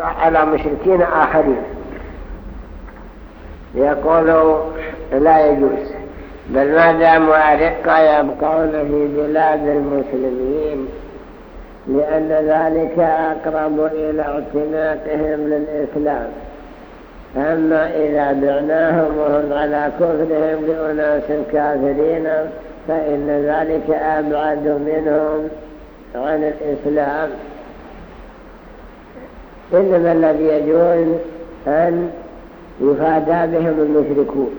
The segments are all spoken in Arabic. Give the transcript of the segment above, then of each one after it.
على مشركين آخرين. يقول لا يجوز. بل ما داموا أرقة يبقون في بلاد المسلمين لأن ذلك أقرب إلى اعتناقهم للإسلام. أما إذا بعناهم وهم على كفرهم لأناس كافرين فإن ذلك أبعد منهم عن الإسلام. إنما الذي يجوز أن يفادى بهم المشركون.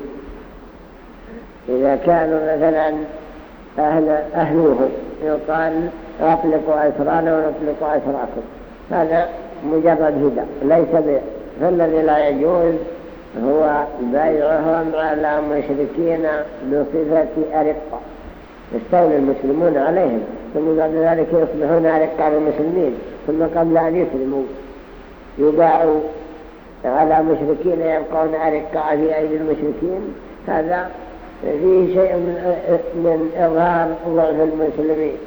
إذا كانوا مثلا أهل أهلوهم يقال أطلقوا أسرانا ونطلق أسراكم هذا مجرد هدى ليس فالذي لا يجوز هو بيعهم على مشركين بصفة أرقة. يستولي المسلمون عليهم ثم بعد ذلك يصبحون أرقة للمسلمين ثم قبل أن يسلموا. يباعوا على مشركين يبقون أرقاء في أيدي المشركين. هذا فيه شيء من, من إظهار ضعف المسلمين.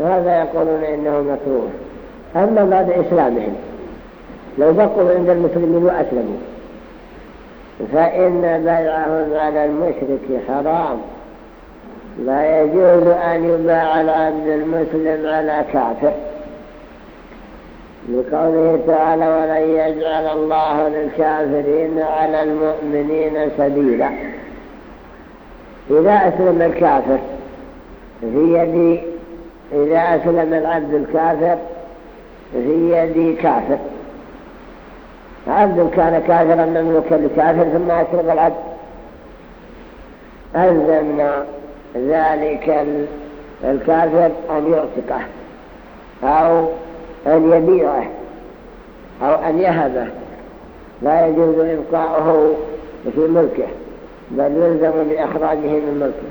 هذا يقولون إنه مكروه أما بعد إسلامهم لو بقوا عند المسلمين وأسلموا فإن بيعهم على المشرك حرام. لا يجوز أن يباع العبد المسلم على كافر. لقوله تعالى ولن يجعل الله للكافرين على المؤمنين سبيلا. إذا أسلم الكافر في يد إذا أسلم العبد الكافر في يد كافر. عبد كان كافرا مملوكا لكافر ثم أسلم العبد. ألزمنا ذلك الكافر أن يعتقه أو أن يبيعه أو أن يهبه. لا يجوز إبقاؤه في ملكه بل يلزم بإخراجه من ملكه.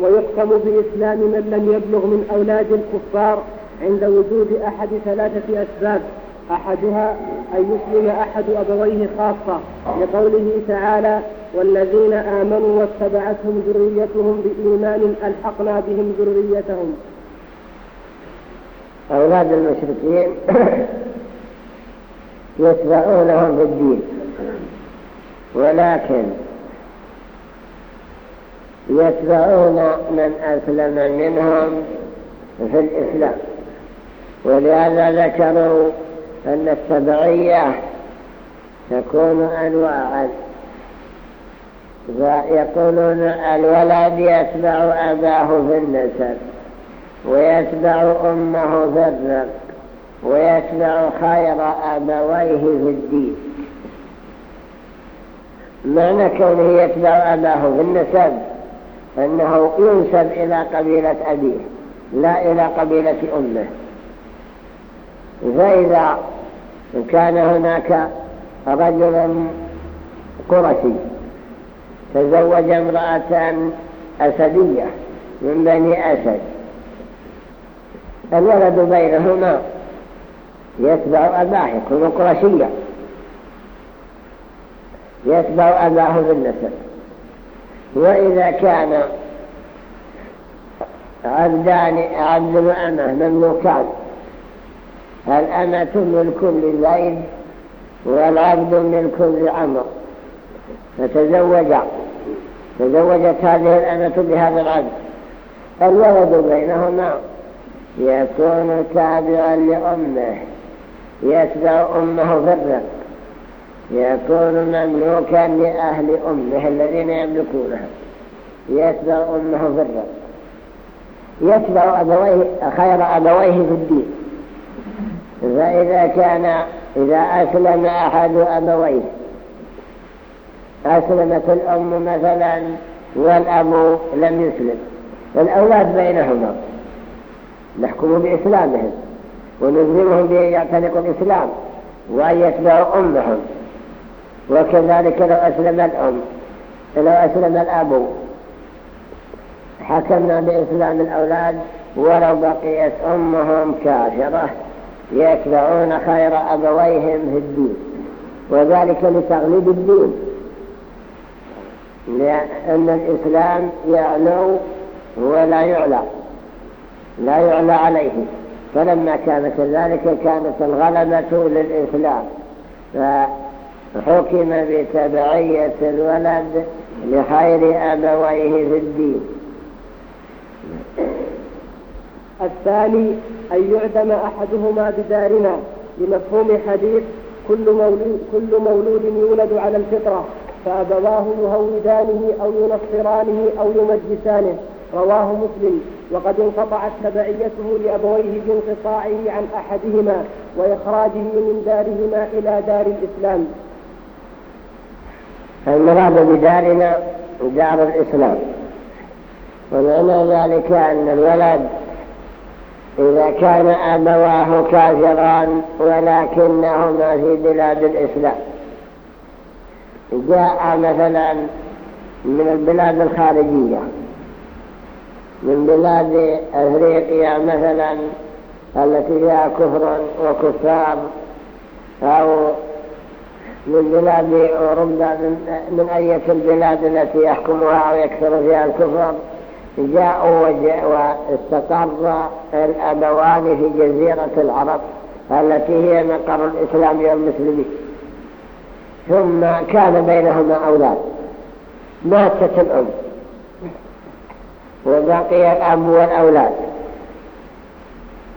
ويحكم بإسلام من لم يبلغ من أولاد الكفار عند وجود أحد ثلاثة أسباب. أحدها أن يسلم أحد أبويه خاصة لقوله تعالى والذين آمنوا واتبعتهم ذريتهم بإيمان ألحقنا بهم ذريتهم. أولاد المشركين يتبعونهم في الدين ولكن يتبعون من أسلم منهم في الإسلام ولهذا ذكروا أن التبعية تكون أنواعا. ويقولون الولد يتبع أباه في النسب ويتبع أمه في الرق ويتبع خير أبويه في الدين. معنى كونه يتبع أباه في النسب أنه ينسب إلى قبيلة أبيه لا إلى قبيلة أمه. فإذا كان هناك رجل قرشي تزوج امرأة أسدية من بني أسد. الولد بينهما يتبع أباه يكون قرشيا. يتبع أباه بالنسب. وإذا كان عبدان عبد وأمه مملوكان الأمة ملك لزيد والعبد ملك لعمر فتزوجا تزوجت هذه الأمة بهذا العبد. الولد بينهما يكون تابعا لأمه. يتبع أمه في الرق يكون مملوكا لأهل أمه الذين يملكونها. يتبع أمه في الرق يتبع أبويه خير أبويه في الدين. فإذا كان إذا أسلم أحد أبويه أسلمت الأم مثلا والأب لم يسلم. الأولاد بينهما. نحكم بإسلامهم ونلزمهم بأن يعتنقوا الإسلام وأن يتبعوا أمهم. وكذلك لو أسلم الأم لو أسلم الأب حكمنا بإسلام الأولاد ولو بقيت أمهم كافرة. يتبعون خير أبويهم في الدين وذلك لتغليب الدين. لأن الإسلام يعلو ولا يعلى لا يعلى عليه. فلما كان كذلك كانت الغلبة للإسلام فحكم بتبعية الولد لخير أبويه في الدين. الثاني أن يعدم أحدهما بدارنا لمفهوم حديث كل مولود, كل مولود يولد على الفطرة فأبواه يهودانه أو ينصرانه أو يمجسانه. رواه مسلم. وقد انقطعت تبعيته لأبويه بانقطاعه عن أحدهما وإخراجه من دارهما إلى دار الإسلام. المراد بدارنا دار الإسلام. ومعنى ذلك أن الولد إذا كان أبواه كافران ولكنهما في بلاد الإسلام. جاء مثلا من البلاد الخارجية. من بلاد أفريقيا مثلا التي فيها كفر وكفار أو من بلاد أوروبا من أية البلاد التي يحكمها أو يكثر فيها الكفر. جاءوا واستقر الأبوان في جزيرة العرب التي هي مقر الإسلام والمسلمين. ثم كان بينهما أولاد. ماتت الأم. وبقي الأب والأولاد.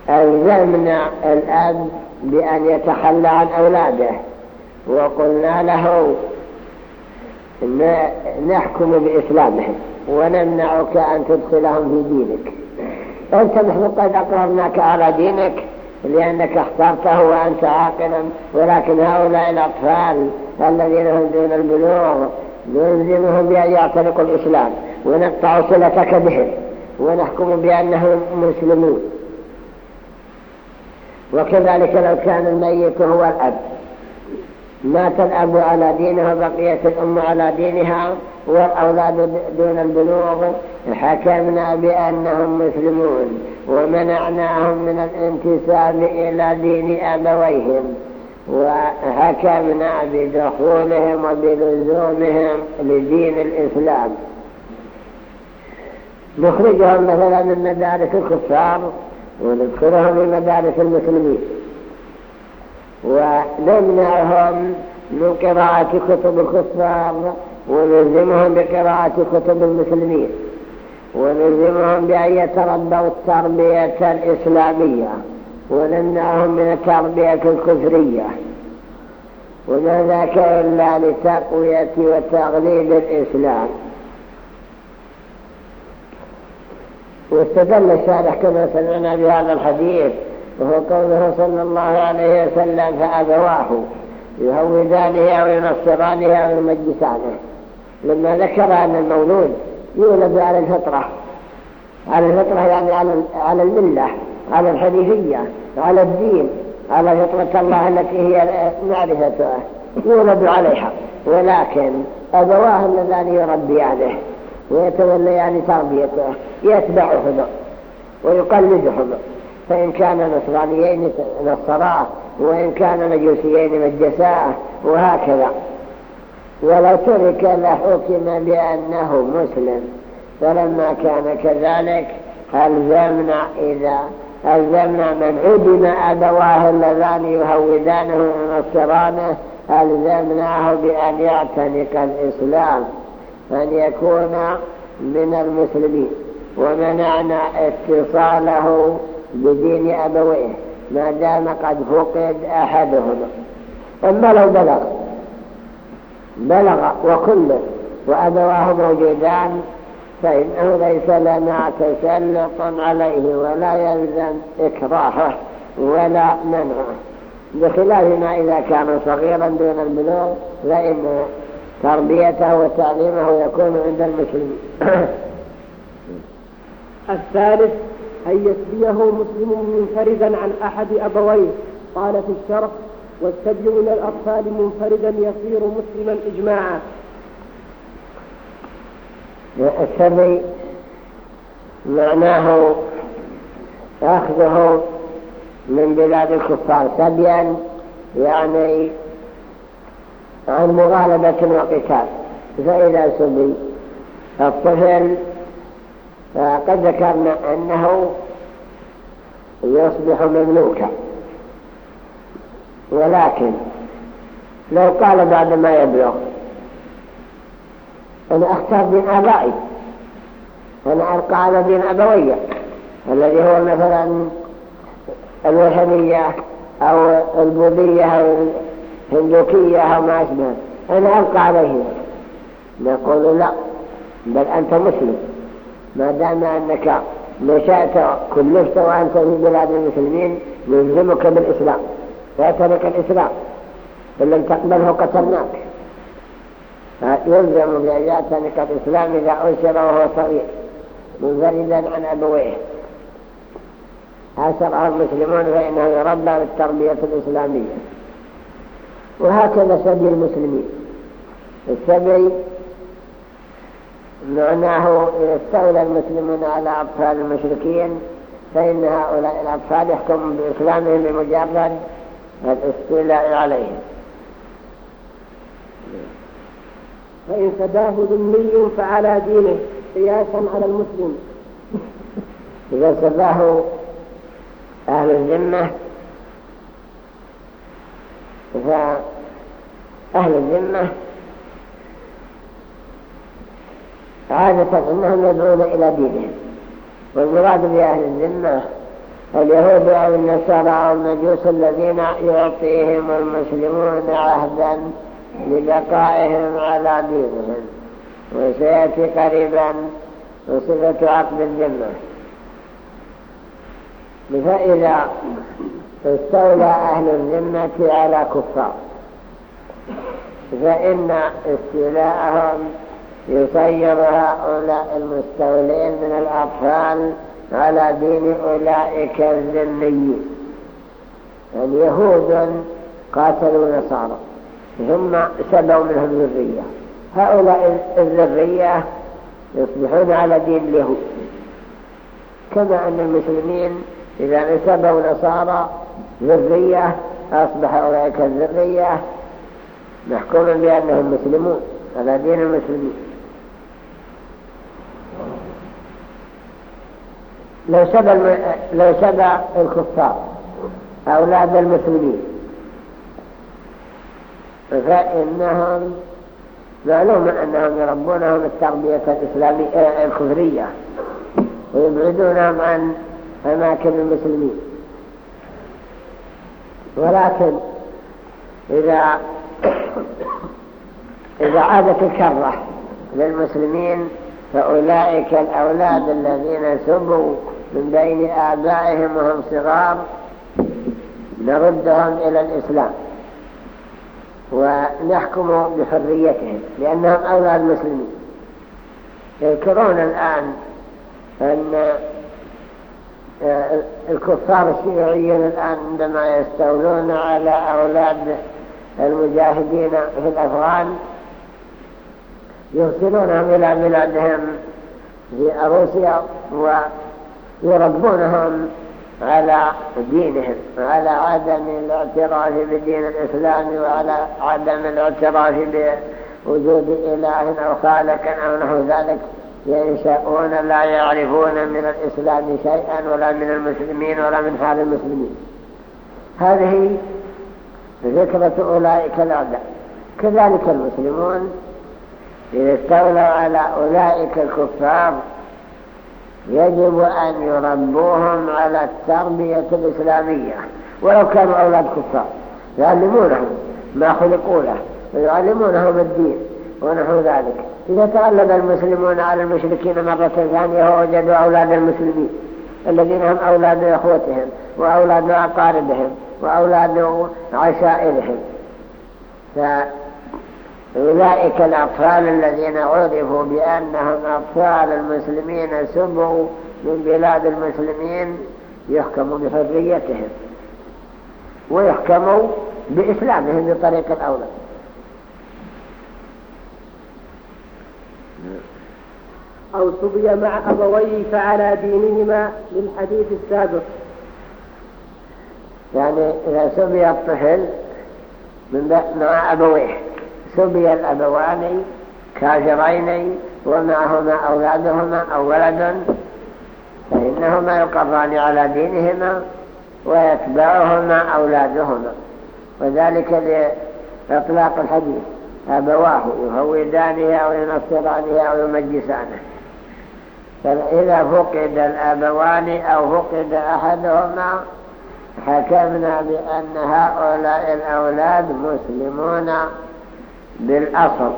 ألزمنا الأب بأن يتخلى عن أولاده. وقلنا له نحكم بإسلامهم. ونمنعك أن تدخلهم في دينك. أنت نحن قد أقررناك على دينك لأنك اخترته وأنت عاقلا ولكن هؤلاء الأطفال الذين هم دون البلوغ نلزمهم بأن يعتنقوا الإسلام ونقطع صلتك بهم ونحكم بأنهم مسلمون. وكذلك لو كان الميت هو الأب. مات الأب على دينه وبقيت الأم على دينها والأولاد دون البلوغ. حكمنا بأنهم مسلمون ومنعناهم من الانتساب إلى دين أبويهم. وحكمنا بدخولهم وبلزومهم لدين الإسلام. نخرجهم مثلا من مدارس الكفار وندخلهم في مدارس المسلمين. ونمنعهم من قراءة كتب الكفار ونلزمهم بقراءة كتب المسلمين ونلزمهم بأن يتربوا التربية الإسلامية ونمنعهم من التربية الكفرية. وما ذاك إلا لتقوية وتغليب الإسلام. واستدل الشارح كما سمعنا بهذا الحديث وهو قوله صلى الله عليه وسلم فأبواه يهودانه أو ينصرانه أو يمجسانه. لما ذكر أن المولود يولد على الفطرة. على الفطرة يعني على الملة على الحنيفية على الدين على فطرة الله التي هي معرفته. يولد عليها. ولكن أبواه اللذان يربيانه ويتوليان تربيته يتبعهما ويقلدهما. فإن كان نصرانيين نصراه وإن كان مجوسيين مجساه وهكذا. ولو ترك لحكم بأنه مسلم فلما كان كذلك ألزمنا إذا ألزمنا من عدم أبواه اللذان يهودانه ونصرانه ألزمناه بأن يعتنق الإسلام أن يكون من المسلمين ومنعنا اتصاله بدين أبويه. ما دام قد فقد أحدهما. أما لو بلغ. بلغ وكل وأبواه موجودان فإنه ليس لنا تسلط عليه ولا يلزم إكراهه ولا منعه. بخلاف ما إذا كان صغيرا دون البلوغ فإن تربيته وتعليمه يكون عند المسلمين. الثالث أن يسبيه مسلم منفردا عن أحد أبويه. قال في الشرح والسبي من الأطفال منفردا يصير مسلما إجماعا. السبي معناه أخذه من بلاد الكفار. سبيا يعني عن مغالبة وقتال. فإذا سبي الطفل فقد ذكرنا أنه يصبح مملوكا. ولكن لو قال بعد ما يبلغ أنا أختار دين آبائي أنا أبقى على دين أبوية الذي هو مثلا الوثنية أو البوذية أو الهندوكية أو ما أشبه. أنا أبقى عليه. نقول لا بل أنت مسلم. ما دام أنك نشأت كلفت وأنت في بلاد المسلمين يلزمك بالإسلام. فيترك الإسلام. إن لم تقبله قتلناك. يلزم بأن الإسلام إذا أنشر وهو صغير. منفردا عن أبويه. أشرع المسلمون فإنه يربى بالتربية الإسلامية. وهكذا سبي المسلمين. السبي معناه إذا استولى المسلمون على أطفال المشركين فإن هؤلاء الأطفال يحكمون بإسلامهم بمجرد الاستيلاء عليهم. فإن سباه ذمي فعلى دينه قياسا على المسلم. إذا سباه أهل الذمة فأهل الذمة عادة أنهم يدعون إلى دينهم. والمراد بأهل الذمة اليهود أو النصارى أو المجوس الذين يعطيهم المسلمون عهدا لبقائهم على دينهم. وسيأتي قريبا وصفة عقد الذمة. فإذا استولى أهل الذمة على كفار فإن استيلاءهم يصير هؤلاء المستولين من الأطفال على دين أولئك الذميين اليهود قاتلوا نصارى ثم سبوا منهم ذرية. هؤلاء الذرية يصبحون على دين اليهود. كما أن المسلمين إذا نسبوا نصارى ذرية أصبح أولئك الذرية. محكوم بأنهم مسلمون على دين المسلمين. لو سبى لو سبى الكفار أولاد المسلمين. فإنهم معلوم أنهم يربونهم التربية الإسلامية آه، الكفرية ويبعدونهم عن أماكن المسلمين. ولكن إذا إذا عادت الكرة للمسلمين فأولئك الأولاد الذين سبوا من بين آبائهم وهم صغار نردهم إلى الإسلام ونحكم بحريتهم لأنهم أولاد مسلمين. يذكرون الآن أن آه، الكفار الشيوعيين الآن عندما يستولون على أولاد المجاهدين في الأفغان يرسلونهم إلى بلادهم في روسيا ويربونهم على دينهم وعلى عدم الاعتراف بدين الإسلام وعلى عدم الاعتراف بوجود إله أو خالق أو نحو ذلك ينشأون لا يعرفون من الإسلام شيئا ولا من المسلمين ولا من حال المسلمين. هذه فكرة أولئك الأعداء. كذلك المسلمون إذا استولوا على أولئك الكفار يجب أن يربوهم على التربية الإسلامية ولو كانوا أولاد كفار يعلمونهم ما خلقوا له ويعلمونهم الدين ونحو ذلك. إذا تغلب المسلمون على المشركين مرة ثانية ووجدوا أولاد المسلمين الذين هم أولاد إخوتهم وأولاد أقاربهم وأولاد عشائرهم. فأولئك الأطفال الذين عرفوا بأنهم أطفال المسلمين سبوا من بلاد المسلمين يحكموا بحريتهم ويحكموا بإسلامهم بطريق الأولى. أو سبي مع أبويه فعلى دينهما للحديث السابق. يعني إذا سبي الطفل من مع أبويه. سبي الأبوان كافرين ومعهما أولادهما أو ولد فإنهما يقران على دينهما ويتبعهما أولادهما. وذلك لإطلاق الحديث أبواه يهودانه أو ينصرانه أو يمجسانه. فإذا فقد الأبوان أو فقد أحدهما حكمنا بأن هؤلاء الأولاد مسلمون. بالأصل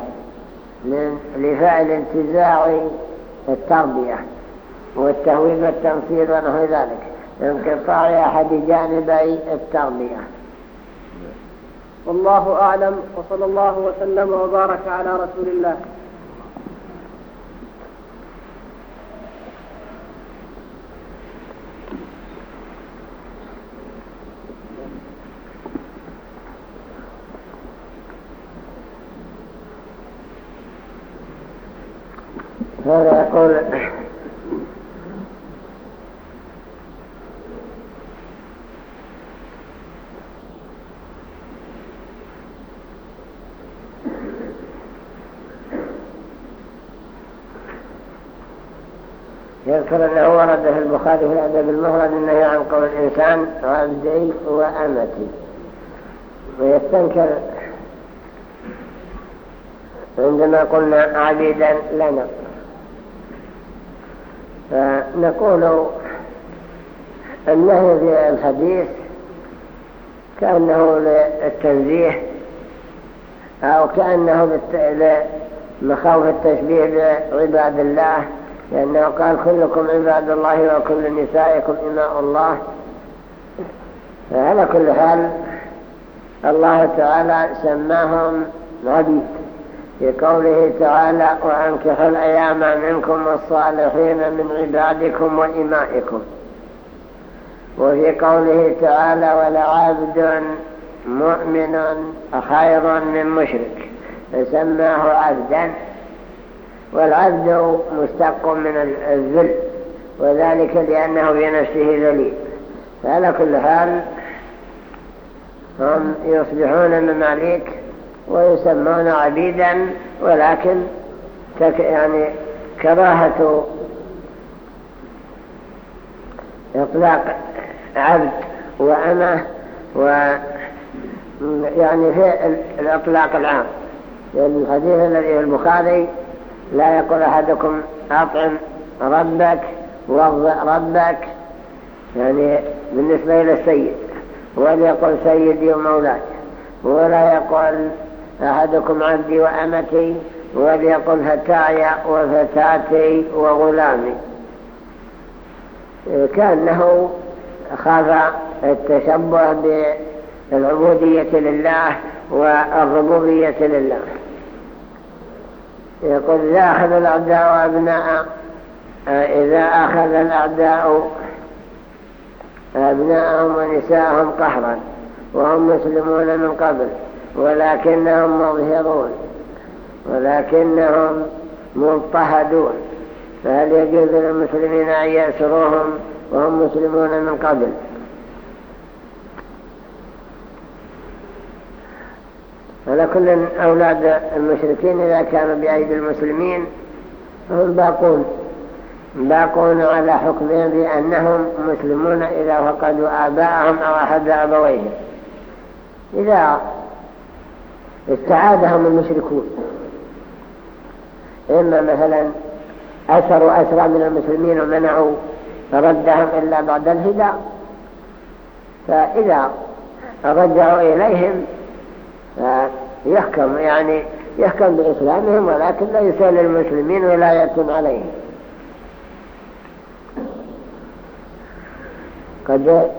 لفعل انتزاع التربية والتهويل والتمثيل ونحو ذلك. انقطاع أحد جانبي التربية. والله أعلم وصلى الله وسلم وبارك على رسول الله. هذا يقول يذكر أنه ورد في البخاري في الأدب المفرد النهي عن قول الإنسان عبدي وامتي ويستنكر عندما قلنا عبيدا لنا فنقول النهي في الحديث كأنه للتنزيه أو كأنه لمخاوف التشبيه بعباد الله لأنه قال كلكم عباد الله وكل نسائكم إماء الله. فعلى كل حال الله تعالى سماهم عبيد. في قوله تعالى وأنكحوا الأيام منكم والصالحين من عبادكم وإمائكم. وفي قوله تعالى ولعبد مؤمن خير من مشرك. فسماه عبدا والعبد مشتق من الذل وذلك لأنه بنفسه ذليل. فعلى كل حال هم يصبحون مماليك ويسمون عبيدا ولكن يعني كراهة إطلاق عبد وأمة و يعني في الإطلاق العام. لأن الحديث الذي في البخاري لا يقول أحدكم أطعم ربك وضع ربك يعني بالنسبة إلى السيد ولا يقول سيدي ومولاي ولا يقول أحدكم عبدي وأمتي وليقل فتاي وفتاتي وغلامي. كأنه خاف التشبه بالعبودية لله والربوبية لله. يقول إذا أخذ الأعداء أبناء إذا أخذ الأعداء أبناءهم ونساءهم قهرا وهم مسلمون من قبل. ولكنهم مظهرون ولكنهم مضطهدون. فهل يجوز للمسلمين أن يأسروهم وهم مسلمون من قبل؟ على كل أولاد المشركين إذا كانوا بأيدي المسلمين فهم باقون. باقون على حكمهم بأنهم مسلمون إذا فقدوا آباءهم أو أحد أبويهم. إذا استعادهم المشركون. إما مثلا أسروا أسرى من المسلمين ومنعوا ردهم إلا بعد الهدى فإذا رجعوا إليهم يحكم يعني يحكم بإسلامهم ولكن ليس للمسلمين ولاية عليهم. قد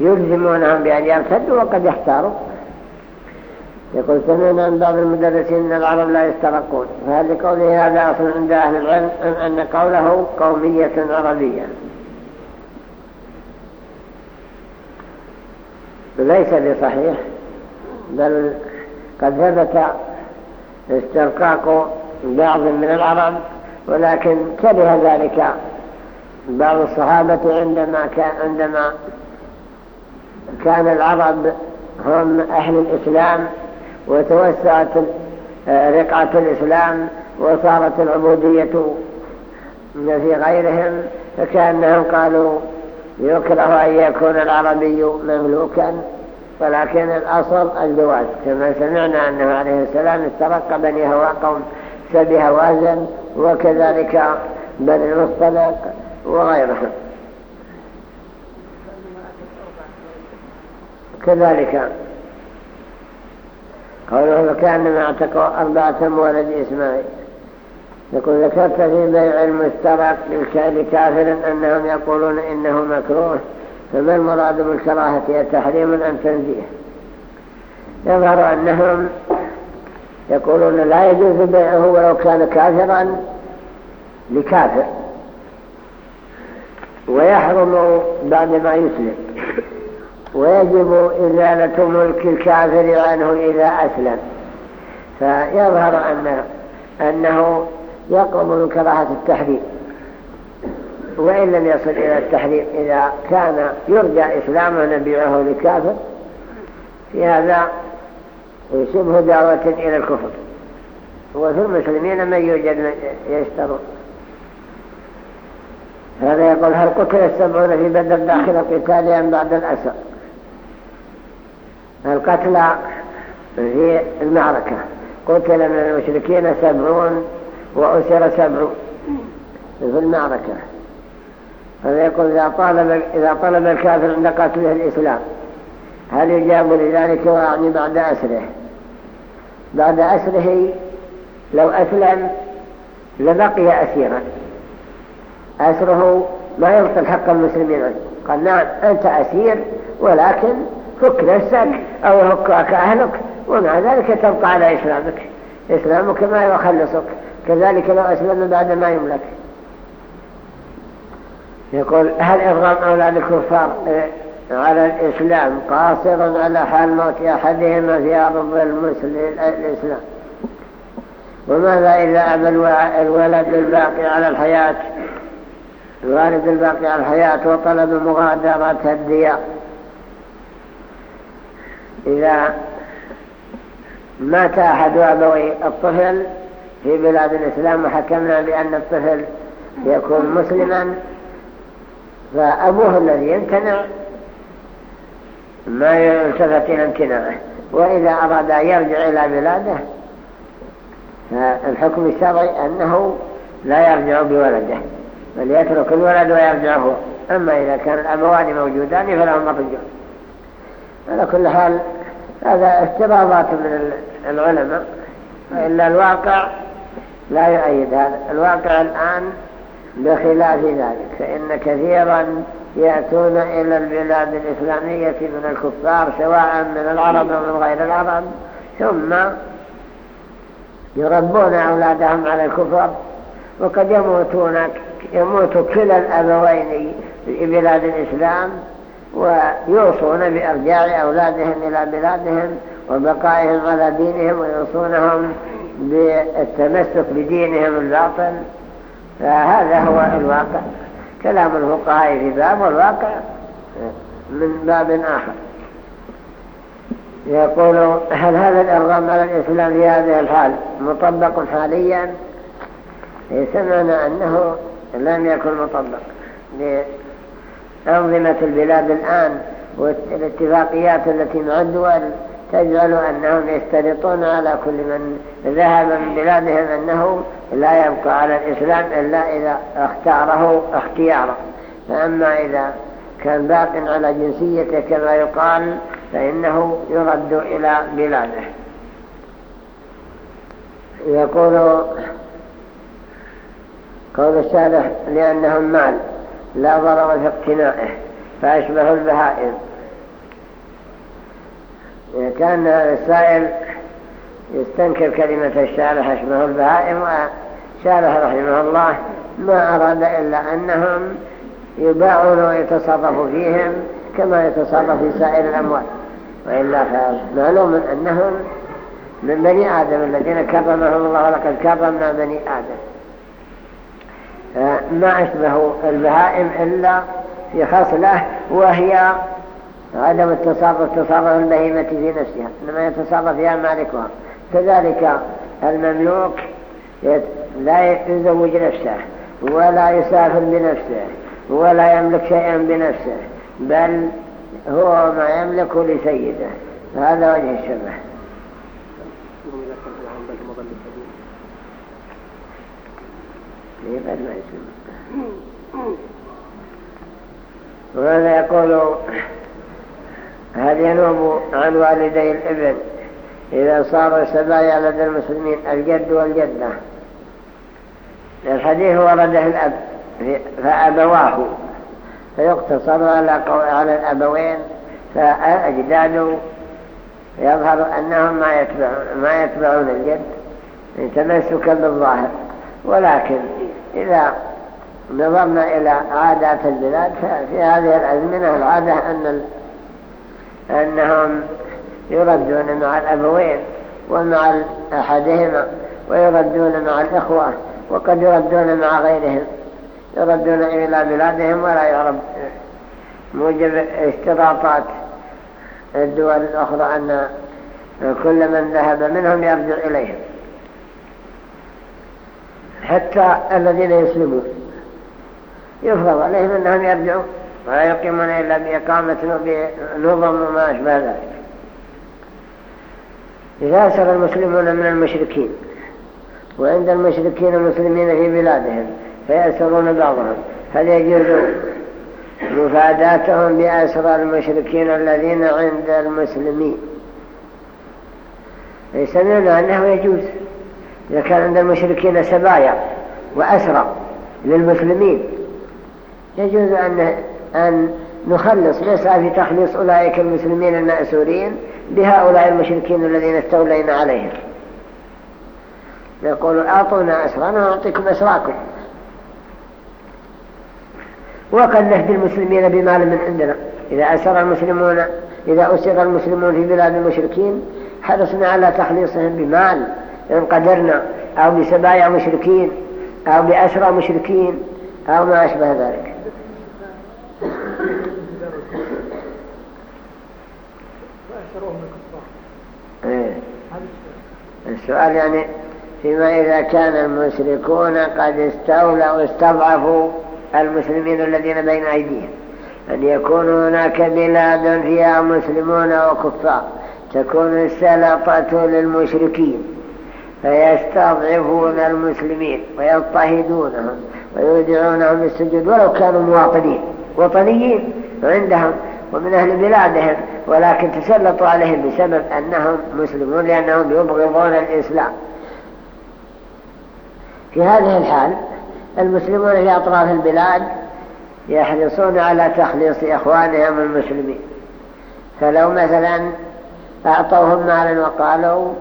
يلزمونهم بأن يرتدوا وقد يحتاروا. يقول سمعنا من بعض المدرسين أن العرب لا يسترقون فهل قوله هذا أصل عند أهل العلم أم أن قوله قومية عربية؟ ليس بصحيح بل قد ثبت استرقاق بعض من العرب ولكن كره ذلك بعض الصحابة عندما كان عندما كان العرب هم أهل الإسلام وتوسعت رقعة الإسلام وصارت العبودية في غيرهم فكأنهم قالوا يكره أن يكون العربي مملوكا ولكن الأصل الجواز. كما سمعنا أنه عليه السلام استرق بني هواقهم سبي هوازن وكذلك بني المصطلق وغيرهم. كذلك قوله فكأنما اعتقوا أربعة ولد إسماعيل. يقول ذكرت في بيع المشترك لكافر أنهم يقولون إنه مكروه فما المراد بالكراهة هي تحريم أم تنزيه؟ يظهر أنهم يقولون لا يجوز بيعه ولو كان كافرا لكافر. ويحرم بعد ما يسلم. ويجب إزالة ملك الكافر عنه إذا أسلم. فيظهر أن أنه يقرب من كراهة التحريم. وإن لم يصل إلى التحريم إذا كان يرجى إسلامه نبيعه لكافر في هذا شبه دعوة إلى الكفر. وفي المسلمين من يوجد يشترون. هذا يقول هل قتل السبعون في بدر داخل قتالهم بعد الأسر القتل في المعركة. قتل من المشركين سبعون وأسر سبعون في المعركة. هذا يقول إذا طالب, إذا طلب الكافر عند قتله الإسلام هل يجاب لذلك ويعني بعد أسره؟ بعد أسره لو أسلم لبقي أسيرا. أسره ما يبطل حق المسلمين. قال نعم أنت أسير ولكن فك نفسك. أو يفكك أهلك ومع ذلك تبقى على إسلامك. إسلامك ما يخلصك كذلك لو أسلم بعد ما يملك. يقول هل إرغام أولاد الكفار على الإسلام؟ قاصرا على حال موت أحدهما في أرض المسلم الإسلام. وماذا إذا أبى الولد الباقي على الحياة؟ الوالد الباقي على الحياة وطلب مغادرة الديار. إذا مات أحد أبوي الطفل في بلاد الإسلام وحكمنا بأن الطفل يكون مسلما فأبوه الذي يمتنع ما يلتفت إلى امتناعه وإذا أراد أن يرجع إلى بلاده فالحكم الشرعي أنه لا يرجع بولده بل يترك الولد ويرجع هو أما إذا كان الأبوان موجودان فلهم الرجوع على كل حال هذا افتراضات من العلماء وإلا الواقع لا يؤيد هذا. الواقع الآن بخلاف ذلك فإن كثيرا يأتون إلى البلاد الإسلامية من الكفار سواء من العرب أو من غير العرب ثم يربون أولادهم على الكفر وقد يموتون يموت كلا الأبوين في بلاد الإسلام. ويوصون بأرجاع أولادهم إلى بلادهم وبقائهم على دينهم ويوصونهم بالتمسك بدينهم الباطل. فهذا هو الواقع. كلام الفقهاء في باب والواقع من باب آخر. يقول هل هذا الإرغام على الإسلام في هذه الحال مطبق حاليا؟ سمعنا أنه لم يكن مطبق. لأنظمة البلاد الآن والاتفاقيات التي مع الدول تجعل أنهم يشترطون على كل من ذهب من بلادهم أنه لا يبقى على الإسلام إلا إذا اختاره اختيارا فأما إذا كان باق على جنسيته كما يقال فإنه يرد إلى بلاده. يقول قول الشارح لأنهم مال لا ضرر في اقتنائه فأشبه البهائم. كان السائل يستنكر كلمة الشارح أشبه البهائم وشارح رحمه الله ما أراد إلا أنهم يباعون ويتصرفوا فيهم كما يتصرف في سائر الأموال. وإلا فمعلوم أنهم من بني آدم الذين كرمهم الله ولقد كرمنا بني آدم. ما أشبه البهائم إلا في خصلة وهي عدم التصرف تصرف البهيمة في نفسها إنما يتصرف فيها مالكها. كذلك المملوك لا يزوج نفسه ولا يسافر بنفسه ولا يملك شيئا بنفسه بل هو ما يملك لسيده. هذا وجه الشبه. وهذا يقول هل ينوب عن والدي الابن إذا صار سبايا لدى المسلمين الجد والجدة؟ الحديث ورده الأب فأبواه. فيقتصر على الأبوين فأجداد يظهر أنهم ما يتبعون الجد تمسكا بالظاهر. ولكن إذا نظرنا إلى عادات البلاد ففي هذه الأزمنة العادة أن أنهم يردون مع الأبوين ومع أحدهما ويردون مع الإخوة وقد يردون مع غيرهم. يردون إلى بلادهم ولا يعرف موجب اشتراطات. الدول الأخرى أن كل من ذهب منهم يرجع إليهم. حتى الذين يسلمون يفرض عليهم أنهم يرجعوا ولا يقيمون إلا بإقامة بنظم وما أشبه ذلك. إذا أسر المسلمون من المشركين وعند المشركين المسلمين في بلادهم فيأسرون بعضهم هل يجوز مفاداتهم بأسر المشركين الذين عند المسلمين؟ سمعنا أنه يجوز. إذا كان عند المشركين سبايا وأسرى للمسلمين يجوز أن, أن نخلص نسعى في تخليص أولئك المسلمين المأسورين بهؤلاء المشركين الذين استولينا عليهم. يقول أعطونا أسرانا ونعطيكم أسراكم. وقد نهدي المسلمين بمال من عندنا. إذا أسر المسلمون إذا أسر المسلمون في بلاد المشركين حرصنا على تخليصهم بمال. إن قدرنا أو بسبايا مشركين أو بأسرى مشركين أو ما أشبه ذلك. إيه. السؤال يعني فيما إذا كان المشركون قد استولوا واستضعفوا المسلمين الذين بين أيديهم. أن يكون هناك بلاد فيها مسلمون وكفار تكون السلطة للمشركين. فيستضعفون المسلمين ويضطهدونهم ويودعونهم للسجود ولو كانوا مواطنين. وطنيين عندهم ومن أهل بلادهم ولكن تسلطوا عليهم بسبب أنهم مسلمون لأنهم يبغضون الإسلام. في هذه الحال المسلمون في أطراف البلاد يحرصون على تخليص إخوانهم المسلمين. فلو مثلا أعطوهم مالا وقالوا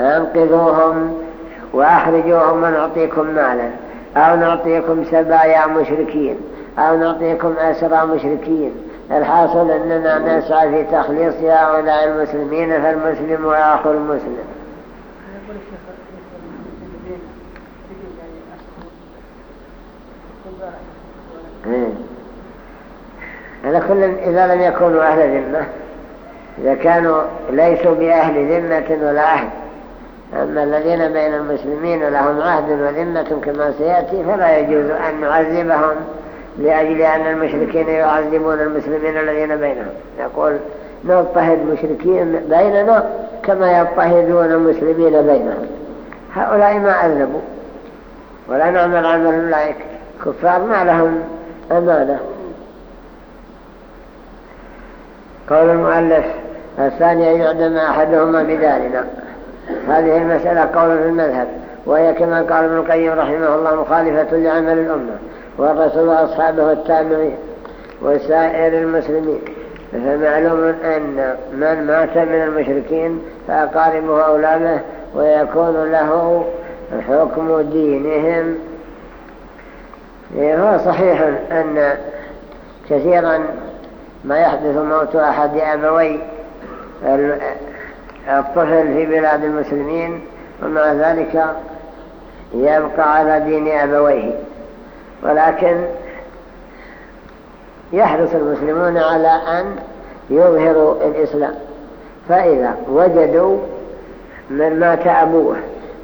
أنقذوهم وأخرجوهم ونعطيكم مالا أو نعطيكم سبايا مشركين أو نعطيكم أسرى مشركين. الحاصل أننا نسعى في تخليص هؤلاء المسلمين فالمسلم وآخر المسلم إيه. على كل إذا لم يكونوا أهل ذمة إذا كانوا ليسوا بأهل ذمة ولا عهد أما الذين بين المسلمين لهم عهد وذمة كما سيأتي فلا يجوز أن نعذبهم لأجل أن المشركين يعذبون المسلمين الذين بينهم. يقول نضطهد مشركين بيننا كما يضطهدون المسلمين بينهم. هؤلاء ما عذبوا ولا نعمل عمل أولئك كفار ما لهم أمانة. قول المؤلف الثانية يعدم أحدهما بدارنا. هذه المسألة قول في المذهب وهي كما قال ابن القيم رحمه الله مخالفة لعمل الأمة والرسول وأصحابه والتابعين وسائر المسلمين. فمعلوم أن من مات من المشركين فأقاربه أولاده ويكون له حكم دينهم. هو صحيح أن كثيرا ما يحدث موت أحد أبوي الطفل في بلاد المسلمين ومع ذلك يبقى على دين أبويه. ولكن يحرص المسلمون على أن يظهروا الإسلام. فإذا وجدوا من مات أبوه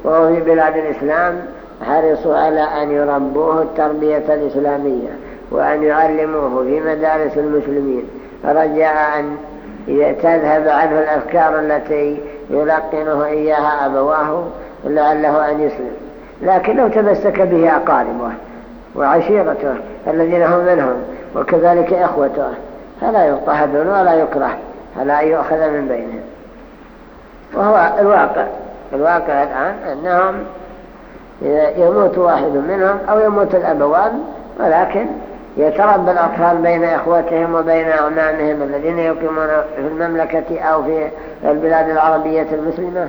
وهو في بلاد الإسلام حرصوا على أن يربوه التربية الإسلامية وأن يعلموه في مدارس المسلمين. رجاء أن تذهب عنه الأفكار التي يلقنه إياها أبواه لعله أن يسلم. لكن لو تمسك به أقاربه وعشيرته الذين هم منهم وكذلك إخوته فلا يضطهدون ولا يكره فلا يؤخذ من بينهم وهو الواقع. الواقع الآن أنهم يموت واحد منهم أو يموت الأبوان ولكن يتربى الأطفال بين إخوتهم وبين أعمامهم الذين يقيمون في المملكة أو في البلاد العربية المسلمة.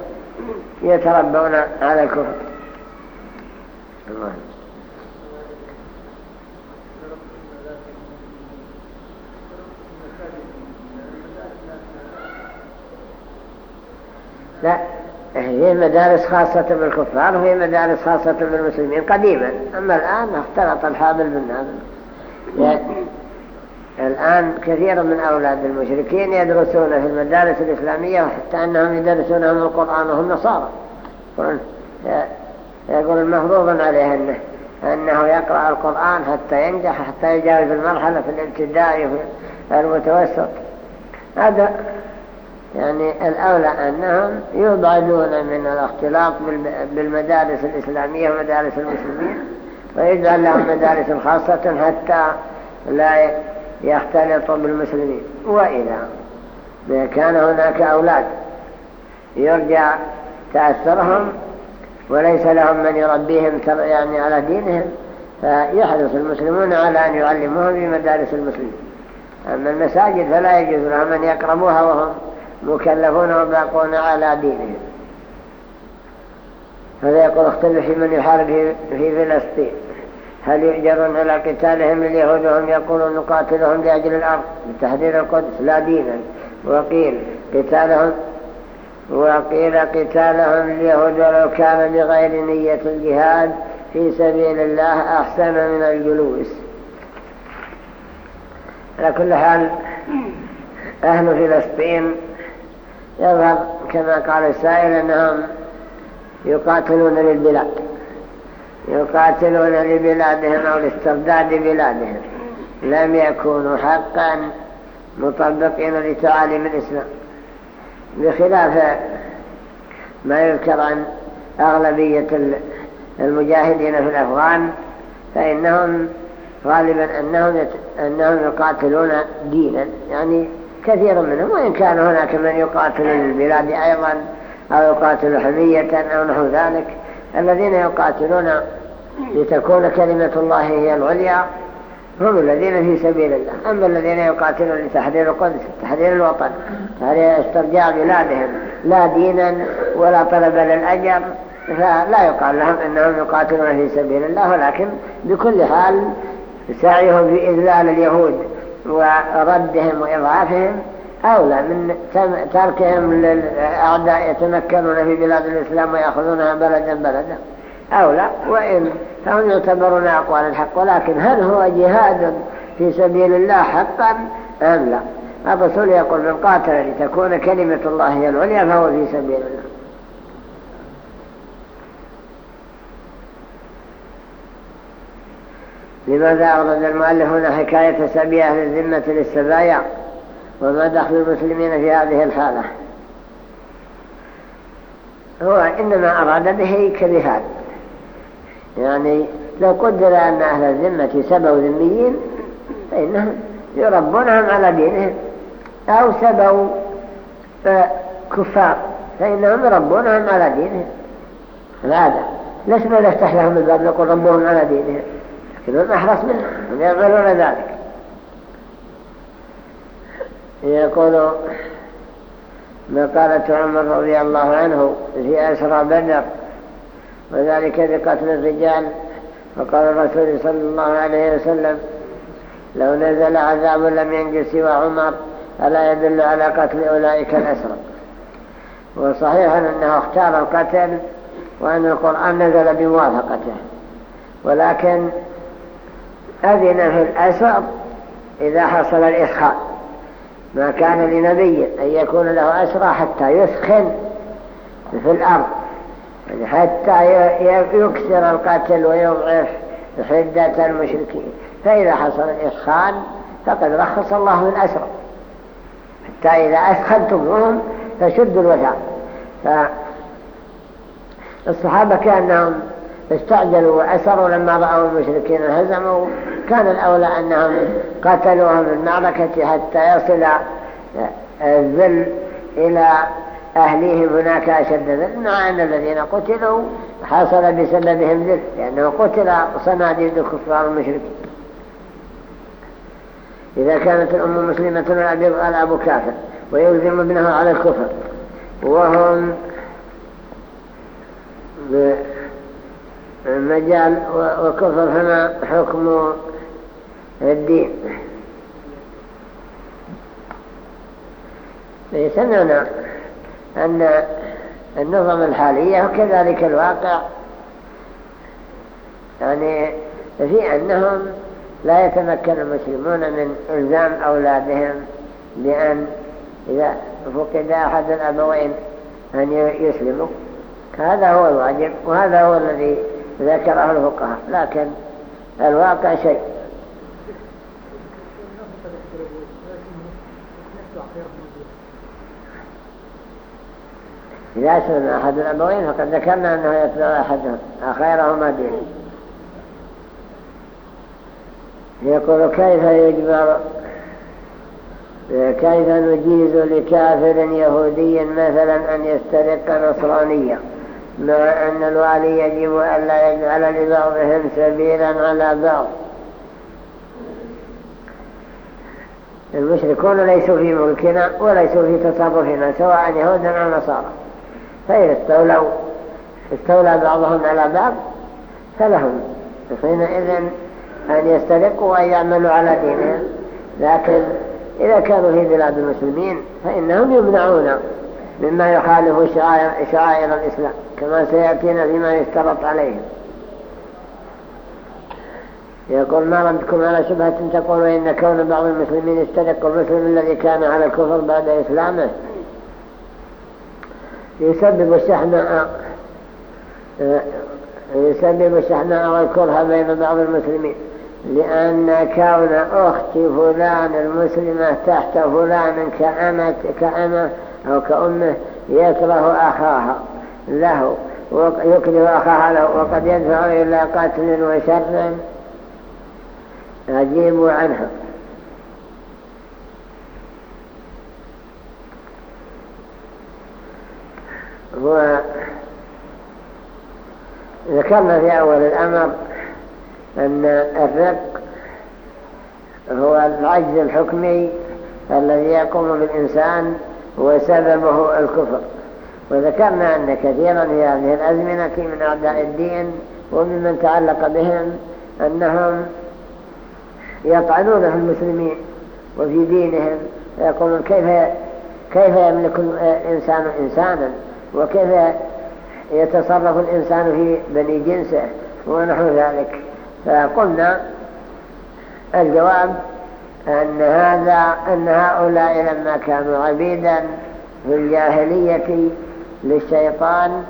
يتربون على الكفر. الله لا هي مدارس خاصة بالكفار وهي مدارس خاصة بالمسلمين قديما. أما الآن اختلط الحابل بالنابل. الآن كثير من أولاد المشركين يدرسون في المدارس الإسلامية وحتى أنهم يدرسونهم القرآن وهم نصارى. يقول المفروض عليه أنه يقرأ القرآن حتى ينجح حتى يجاوز المرحلة في الابتدائي وفي المتوسط. هذا يعني الأولى أنهم يبعدون من الاختلاط بالمدارس الإسلامية ومدارس المسلمين. ويجعل لهم مدارس خاصة حتى لا يختلطوا بالمسلمين. وإذا كان هناك أولاد يرجى تأثرهم وليس لهم من يربيهم يعني على دينهم فيحرص المسلمون على أن يعلموهم في مدارس المسلمين. أما المساجد فلا يجوز لهم أن يقربوها وهم مكلفون وباقون على دينهم. هذا يقول اختلف في من يحارب في فلسطين. هل يؤجرون على قتالهم اليهود وهم يقولون نقاتلهم لأجل الأرض بتحرير القدس لا دينا. وقيل قتالهم وقيل قتالهم اليهود ولو كان بغير نية الجهاد في سبيل الله أحسن من الجلوس. على كل حال أهل فلسطين يظهر كما قال السائل أنهم يقاتلون للبلاد. يقاتلون لبلادهم أو لاسترداد بلادهم. لم يكونوا حقا مطبقين لتعاليم الإسلام. بخلاف ما يذكر عن أغلبية المجاهدين في الأفغان فإنهم غالبا أنهم, أنهم يقاتلون دينا. يعني كثير منهم وإن كان هناك من يقاتل للبلاد أيضا أو يقاتل حمية أو نحو ذلك. الذين يقاتلون لتكون كلمة الله هي العليا هم الذين في سبيل الله. أما الذين يقاتلون لتحرير القدس تحرير الوطن تحرير استرجاع بلادهم لا دينا ولا طلبا للأجر فلا يقال لهم أنهم يقاتلون في سبيل الله. ولكن بكل حال سعيهم في إذلال اليهود وردهم وإضعافهم أولى من تركهم للأعداء يتمكنون في بلاد الإسلام ويأخذونها بلدا بلدا. أولى وإن فهم يعتبرون أقوال الحق ولكن هل هو جهاد في سبيل الله حقا أم لا؟ الرسول يقول من قاتل لتكون كلمة الله هي العليا فهو في سبيل الله. لماذا أورد المؤلف هنا حكاية سبي أهل الذمة للسبايا؟ وما دخل المسلمين في هذه الحالة. هو إنما أراد به كذهاد يعني لو قدر أن أهل الذمة سبوا ذميين فإنهم يربونهم على دينهم. أو سبوا كفار فإنهم يربونهم على دينهم. هذا لسنا نفتح لهم الباب نقول ربوهم على دينهم. لكنهم أحرص منهم يعملون ذلك. يقول مقالة عمر رضي الله عنه في أسرى بدر وذلك بقتل الرجال. فقال الرسول صلى الله عليه وسلم لو نزل عذاب لم ينج سوى عمر ألا يدل على قتل أولئك الأسرى. وصحيح أنه اختار القتل وأن القرآن نزل بموافقته. ولكن أذن في الأسر إذا حصل الإسخاء. ما كان لنبي أن يكون له أسرى حتى يسخن في الأرض. يعني حتى يكسر القتل ويضعف حدة المشركين. فإذا حصل الإسخان فقد رخص الله الأسر حتى إذا أسخنتموهم فشدوا الوثاق. فالصحابة كأنهم استعجلوا وأسروا لما رأوا المشركين هزموا. كان الأولى أنهم قتلوهم في المعركة حتى يصل الذل إلى أهليهم. هناك أشد ذل مع أن الذين قتلوا حصل بسببهم ذل لأنه قتل صناديد الكفار المشركين. إذا كانت الأم مسلمة الأب كافر ويلزم ابنه على الكفر. وهم مجال وكفر فما حكم الدين. سمعنا أن النظم الحالية وكذلك الواقع. يعني في أنهم لا يتمكن المسلمون من إلزام أولادهم بأن إذا فقد أحد الأبوين أن يسلموا. هذا هو الواجب وهذا هو الذي ذكره الفقهاء لكن الواقع شيء. إذا أسلم أحد الأبوين فقد ذكرنا أنه يتبع أحدهم أخيرهما دين يقول كيف يجبر كيف نجيز لكافر يهودي مثلا أن يسترق نصرانيا مع أن الوالي يجب أن لا يجعل لبعضهم سبيلا على بعض. المشركون ليسوا في ملكنا وليسوا في تصرفنا سواء يهودا أو نصارى. فإذا استولوا استولى بعضهم على بعض فلهم حينئذ أن يسترقوا وأن يعملوا على دينهم. لكن إذا كانوا في بلاد المسلمين فإنهم يمنعون مما يخالف شعائر, شعائر الإسلام. كما سيأتينا فيما يشترط عليهم يقول ما ردكم على شبهة تقول إن كون بعض المسلمين يسترق المسلم الذي كان على الكفر بعد إسلامه. يسبب الشحناء يسبب الشحناء والكره بين بعض المسلمين. لأن كون أخت فلان المسلمة تحت فلان كأمة, كأمة أو كأمة يكره أخاها. له يكره أخاها له وقد يدفع إلى قتل وشر أجيب عنها ذكرنا في أول الأمر أن الرق هو العجز الحكمي الذي يقوم بالإنسان وسببه الكفر. وذكرنا أن كثيرا في هذه الأزمنة من أعداء الدين وممن تعلق بهم أنهم يطعنون في المسلمين وفي دينهم ويقولون كيف كيف يملك الإنسان إنسانا وكيف يتصرف الإنسان في بني جنسه ونحو ذلك. فقلنا الجواب أن هذا أن هؤلاء لما كانوا عبيدا في الجاهلية للشيطان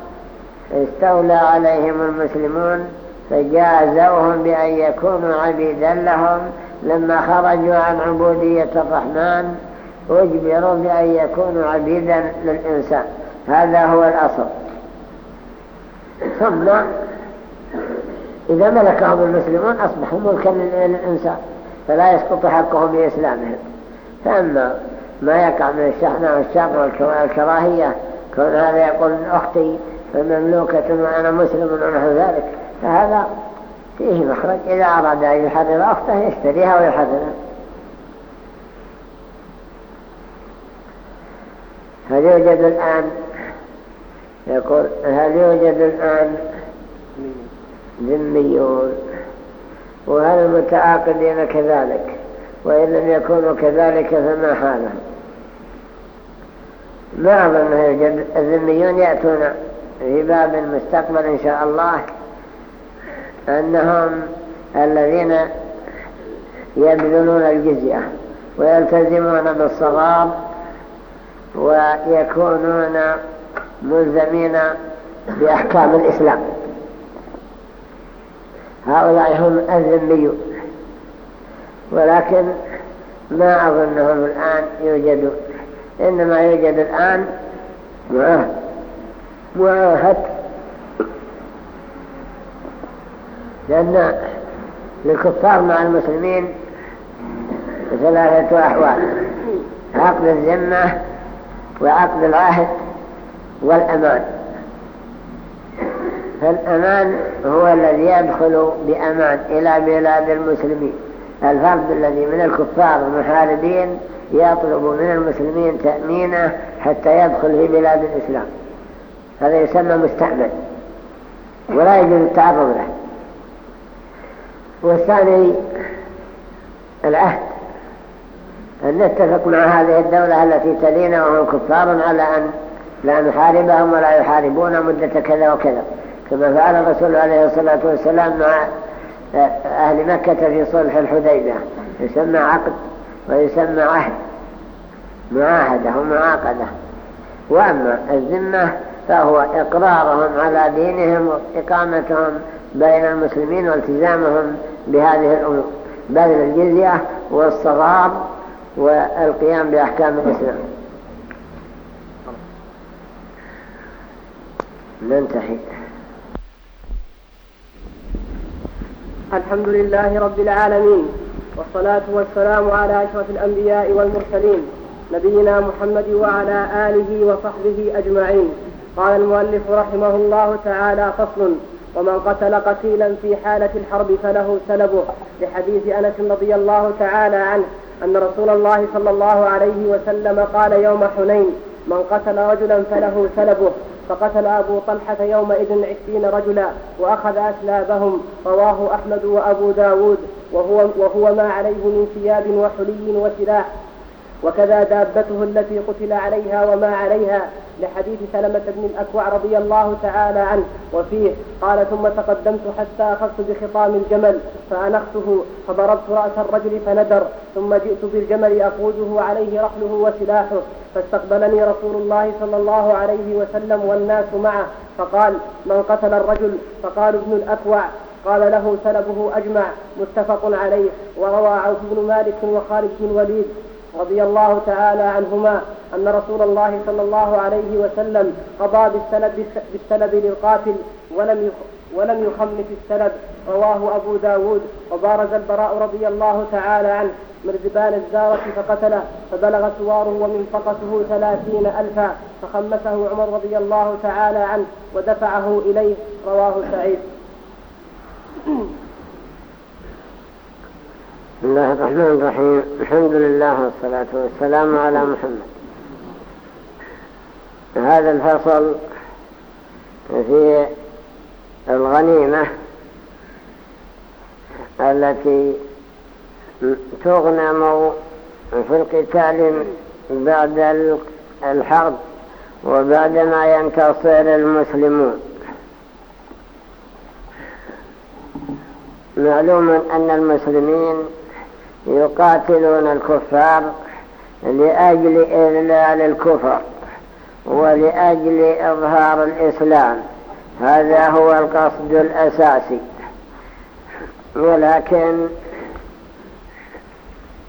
استولى عليهم المسلمون فجازوهم بأن يكونوا عبيدا لهم لما خرجوا عن عبودية الرحمن أجبروا بأن يكونوا عبيدا للإنسان. هذا هو الأصل. ثم إذا ملكهم المسلمون أصبحوا ملكا للإنسان فلا يسقط حقه بإسلامهم. فأما ما يقع من الشحنة والشر والكراهية كون هذا يقول أختي فمملوكة وأنا مسلم ونحو ذلك. فهذا فيه مخرج. إذا أراد أن يحرر أخته يشتريها ويحررها هل يوجد الآن؟ يقول هل يوجد الآن؟ ذميون وهل المتعاقدين كذلك؟ وإن لم يكونوا كذلك فما حالهم؟ يوجد الذميون يأتون في باب المستقبل إن شاء الله أنهم الذين يبذلون الجزية ويلتزمون بالصغار ويكونون ملزمين بأحكام الإسلام. هؤلاء هم الذميون. ولكن ما أظنهم الآن يوجدون. إنما يوجد الآن معاهد لأن للكفار مع المسلمين ثلاثة أحوال. عقد الذمة وعقد العهد والأمان. فالأمان هو الذي يدخل بأمان إلى بلاد المسلمين. الفرد الذي من الكفار المحاربين يطلب من المسلمين تأمينه حتى يدخل في بلاد الإسلام. هذا يسمى مستعمل ولا يجوز التعرض له. والثاني العهد. أن نتفق مع هذه الدولة التي تلينا وهم كفار على أن لا نحاربهم ولا يحاربون مدة كذا وكذا. كما فعل الرسول عليه الصلاة والسلام مع أهل مكة في صلح الحديبة يسمى عقد. ويسمى عهد. معاهدة ومعاقدة. وأما الذمة فهو إقرارهم على دينهم وإقامتهم بين المسلمين والتزامهم بهذه الأمور. بذل الجزية والصغار والقيام بأحكام الإسلام. ننتهي. الحمد لله رب العالمين. والصلاة والسلام على أشرف الأنبياء والمرسلين نبينا محمد وعلى آله وصحبه أجمعين. قال المؤلف رحمه الله تعالى فصل ومن قتل قتيلا في حالة الحرب فله سلبه لحديث أنس رضي الله تعالى عنه أن رسول الله صلى الله عليه وسلم قال يوم حنين من قتل رجلا فله سلبه فقتل أبو طلحة يومئذ عشرين رجلا وأخذ أسلابهم رواه أحمد وأبو داود. وهو, وهو ما عليه من ثياب وحلي وسلاح. وكذا دابته التي قتل عليها وما عليها لحديث سلمة بن الأكوع رضي الله تعالى عنه. وفيه قال ثم تقدمت حتى أخذت بخطام الجمل فأنخته فضربت رأس الرجل فندر ثم جئت بالجمل أقوده عليه رحله وسلاحه فاستقبلني رسول الله صلى الله عليه وسلم والناس معه فقال من قتل الرجل؟ فقال ابن الأكوع قال له سلبه أجمع متفق عليه وروى عوف بن مالك وخالد بن الوليد رضي الله تعالى عنهما أن رسول الله صلى الله عليه وسلم قضى بالسلب, بالسلب للقاتل ولم ولم يخمس السلب. رواه أبو داود وبارز البراء رضي الله تعالى عنه. مرزبان الزارة فقتله فبلغ سواره ومنفقته ثلاثين ألفا فخمسه عمر رضي الله تعالى عنه ودفعه إليه. رواه سعيد. بسم الله الرحمن الرحيم. الحمد لله والصلاة والسلام على محمد. هذا الفصل في الغنيمة التي تغنم في القتال بعد الحرب وبعدما ينتصر المسلمون. معلوم أن المسلمين يقاتلون الكفار لأجل إذلال الكفر ولأجل إظهار الإسلام. هذا هو القصد الأساسي. ولكن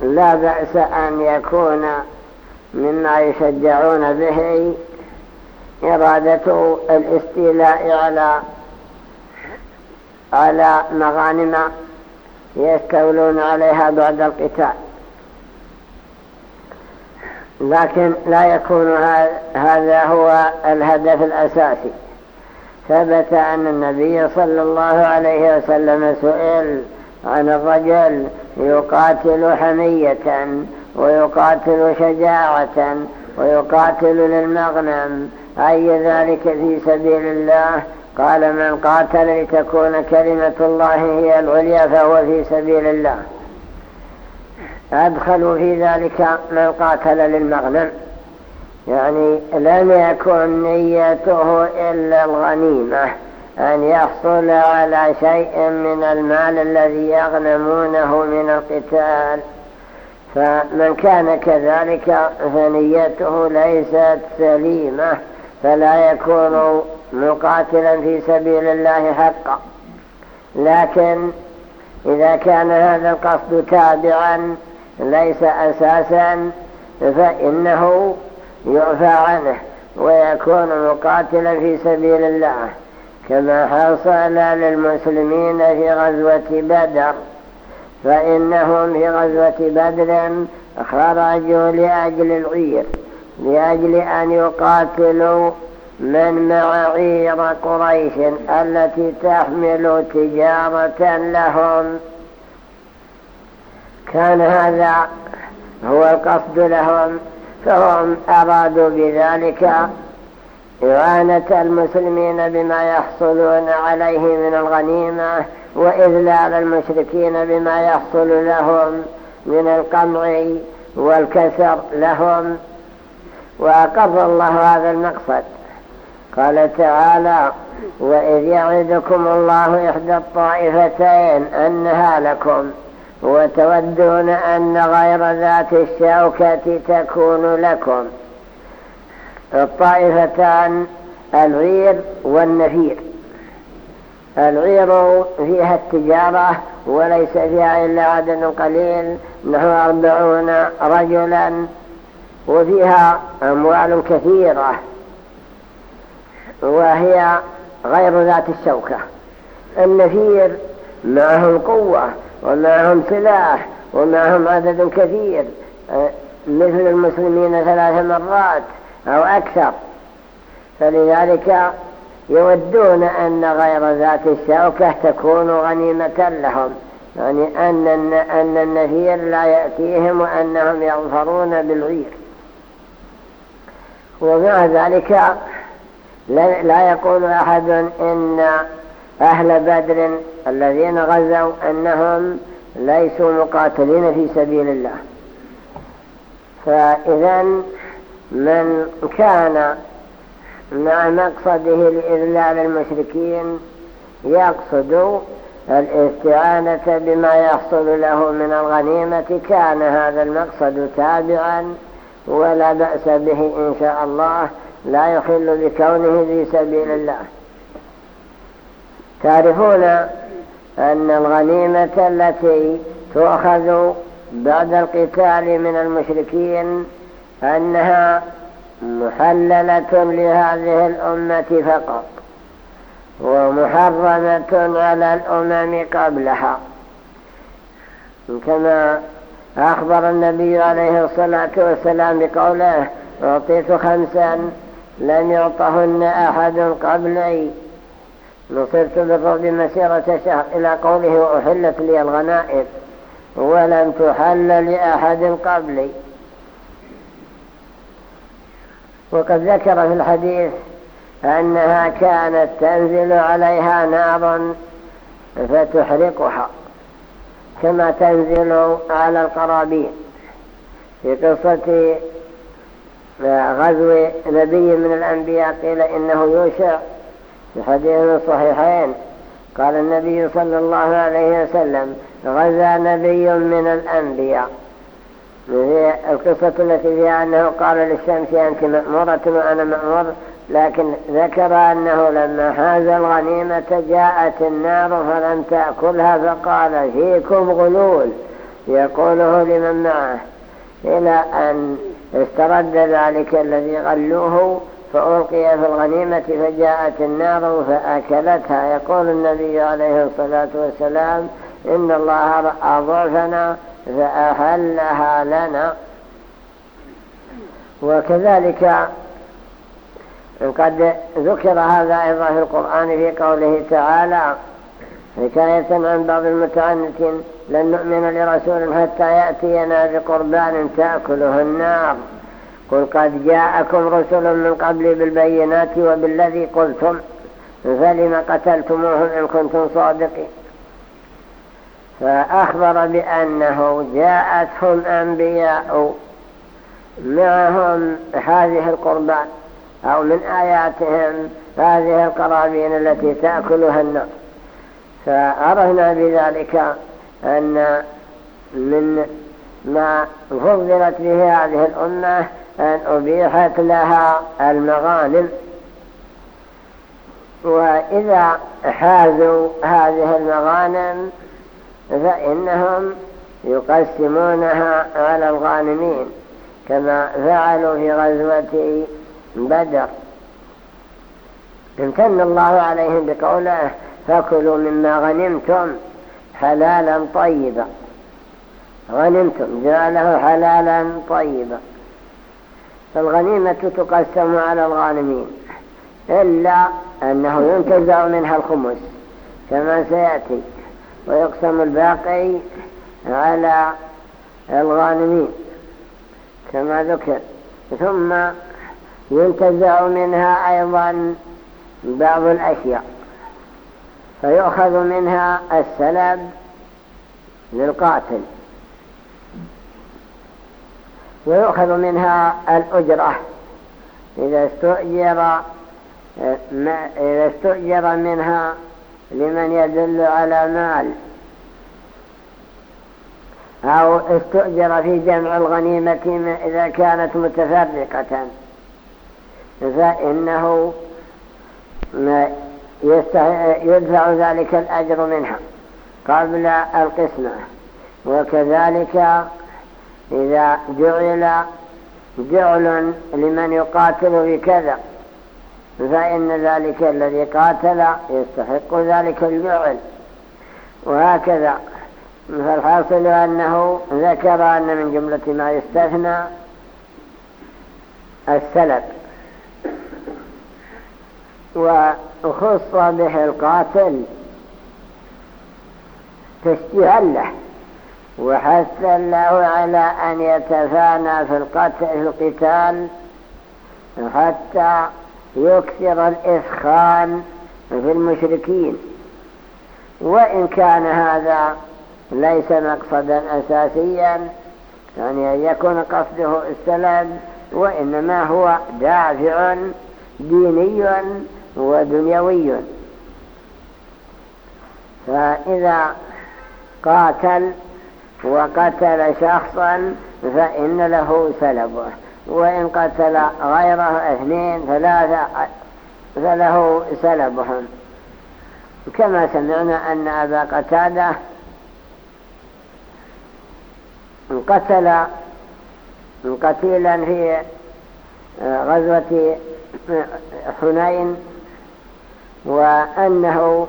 لا بأس أن يكون مما يشجعون به إرادة الاستيلاء على على مغانم يستولون عليها بعد القتال. لكن لا يكون هذا هو الهدف الأساسي. ثبت أن النبي صلى الله عليه وسلم سئل عن الرجل يقاتل حمية ويقاتل شجاعة ويقاتل للمغنم أي ذلك في سبيل الله؟ قال من قاتل لتكون كلمة الله هي العليا فهو في سبيل الله. أدخلوا في ذلك من قاتل للمغنم. يعني لم يكن نيته إلا الغنيمة أن يحصل على شيء من المال الذي يغنمونه من القتال. فمن كان كذلك فنيته ليست سليمة فلا يكون مقاتلا في سبيل الله حقا. لكن إذا كان هذا القصد تابعا ليس أساسا فإنه يعفى عنه ويكون مقاتلا في سبيل الله كما حصل للمسلمين في غزوة بدر. فإنهم في غزوة بدر خرجوا لأجل العير لأجل أن يقاتلوا من معايير قريش التي تحمل تجارة لهم. كان هذا هو القصد لهم فهم أرادوا بذلك إعانة المسلمين بما يحصلون عليه من الغنيمة وإذلال المشركين بما يحصل لهم من القمع والكسر لهم. وأقر الله هذا المقصد. قال تعالى وإذ يعدكم الله إحدى الطائفتين أنها لكم وتودون أن غير ذات الشوكة تكون لكم. الطائفتان العير والنفير العير فيها التجارة وليس فيها إلا عدد قليل نحو أربعون رجلا وفيها أموال كثيرة. وهي غير ذات الشوكة. النفير معهم قوة ومعهم سلاح ومعهم عدد كثير. مثل المسلمين ثلاث مرات أو أكثر. فلذلك يودون أن غير ذات الشوكة تكون غنيمة لهم. يعني أن أن النفير لا يأتيهم وأنهم يظفرون بالعير ومع ذلك لا يقول أحد إن أهل بدر الذين غزوا أنهم ليسوا مقاتلين في سبيل الله. فإذا من كان مع مقصده لإذلال المشركين يقصد الاستعانة بما يحصل له من الغنيمة كان هذا المقصد تابعا ولا بأس به إن شاء الله. لا يخل بكونه في سبيل الله. تعرفون أن الغنيمة التي تؤخذ بعد القتال من المشركين أنها محللة لهذه الأمة فقط ومحرمة على الأمم قبلها. كما أخبر النبي عليه الصلاة والسلام بقوله أعطيت خمسا لم يعطهن أحد قبلي نصرت بالرعب مسيرة شهر إلى قوله وأحلت لي الغنائم ولم تحل لأحد قبلي. وقد ذكر في الحديث أنها كانت تنزل عليها نار فتحرقها كما تنزل على القرابين. في قصة غزو نبي من الأنبياء قيل إنه يوشع في حديث الصحيحين. قال النبي صلى الله عليه وسلم غزا نبي من الأنبياء. القصة التي فيها أنه قال للشمس أنت مأمورة وأنا مأمور. لكن ذكر أنه لما حاز الغنيمة جاءت النار فلم تأكلها فقال فيكم غلول. يقوله لمن معه إلى أن استرد ذلك الذي غلوه فألقي في الغنيمة فجاءت النار فأكلتها. يقول النبي عليه الصلاة والسلام إن الله رأى ضعفنا فأحلها لنا. وكذلك قد ذكر هذا أيضا في القرآن في قوله تعالى حكاية عن بعض المتعنتين لن نؤمن لرسول حتى يأتينا بقربان تأكله النار. قل قد جاءكم رسل من قبل بالبينات وبالذي قلتم فلم قتلتموهم إن كنتم صادقين؟ فأخبر بأنه جاءتهم أنبياء معهم هذه القربان أو من آياتهم هذه القرابين التي تأكلها النار. فعرفنا بذلك أن من ما فضلت به هذه الأمة أن أبيحت لها المغانم. وإذا حازوا هذه المغانم فإنهم يقسمونها على الغانمين كما فعلوا في غزوة بدر. امتن الله عليهم بقوله فكلوا مما غنمتم حلالا طيبا. غنمتم جعله حلالا طيبا. فالغنيمة تقسم على الغانمين إلا أنه ينتزع منها الخمس كما سيأتي ويقسم الباقي على الغانمين كما ذكر. ثم ينتزع منها أيضا بعض الأشياء. فيؤخذ منها السلب للقاتل. ويؤخذ منها الأجرة. إذا استؤجر إذا استؤجر منها لمن يدل على مال أو استؤجر في جمع الغنيمة إذا كانت متفرقة فإنه يدفع ذلك الأجر منها. قبل القسمة وكذلك إذا جعل جعل لمن يقاتل بكذا فإن ذلك الذي قاتل يستحق ذلك الجعل. وهكذا فالحاصل أنه ذكر أن من جملة ما يستثنى السلب وخص به القاتل. تشجيعا له. وحثا له على أن يتفانى في في القتال حتى يكثر الإثخان في المشركين. وإن كان هذا ليس مقصدا أساسيا يعني أن يكون قصده السلام وإنما هو دافع ديني ودنيوي فإذا قاتل وقتل شخصا فإن له سلبه وإن قتل غيره اثنين ثلاثة فله سلبهم كما سمعنا أن أبا قتادة قتل قتيلا في غزوة حنين وأنه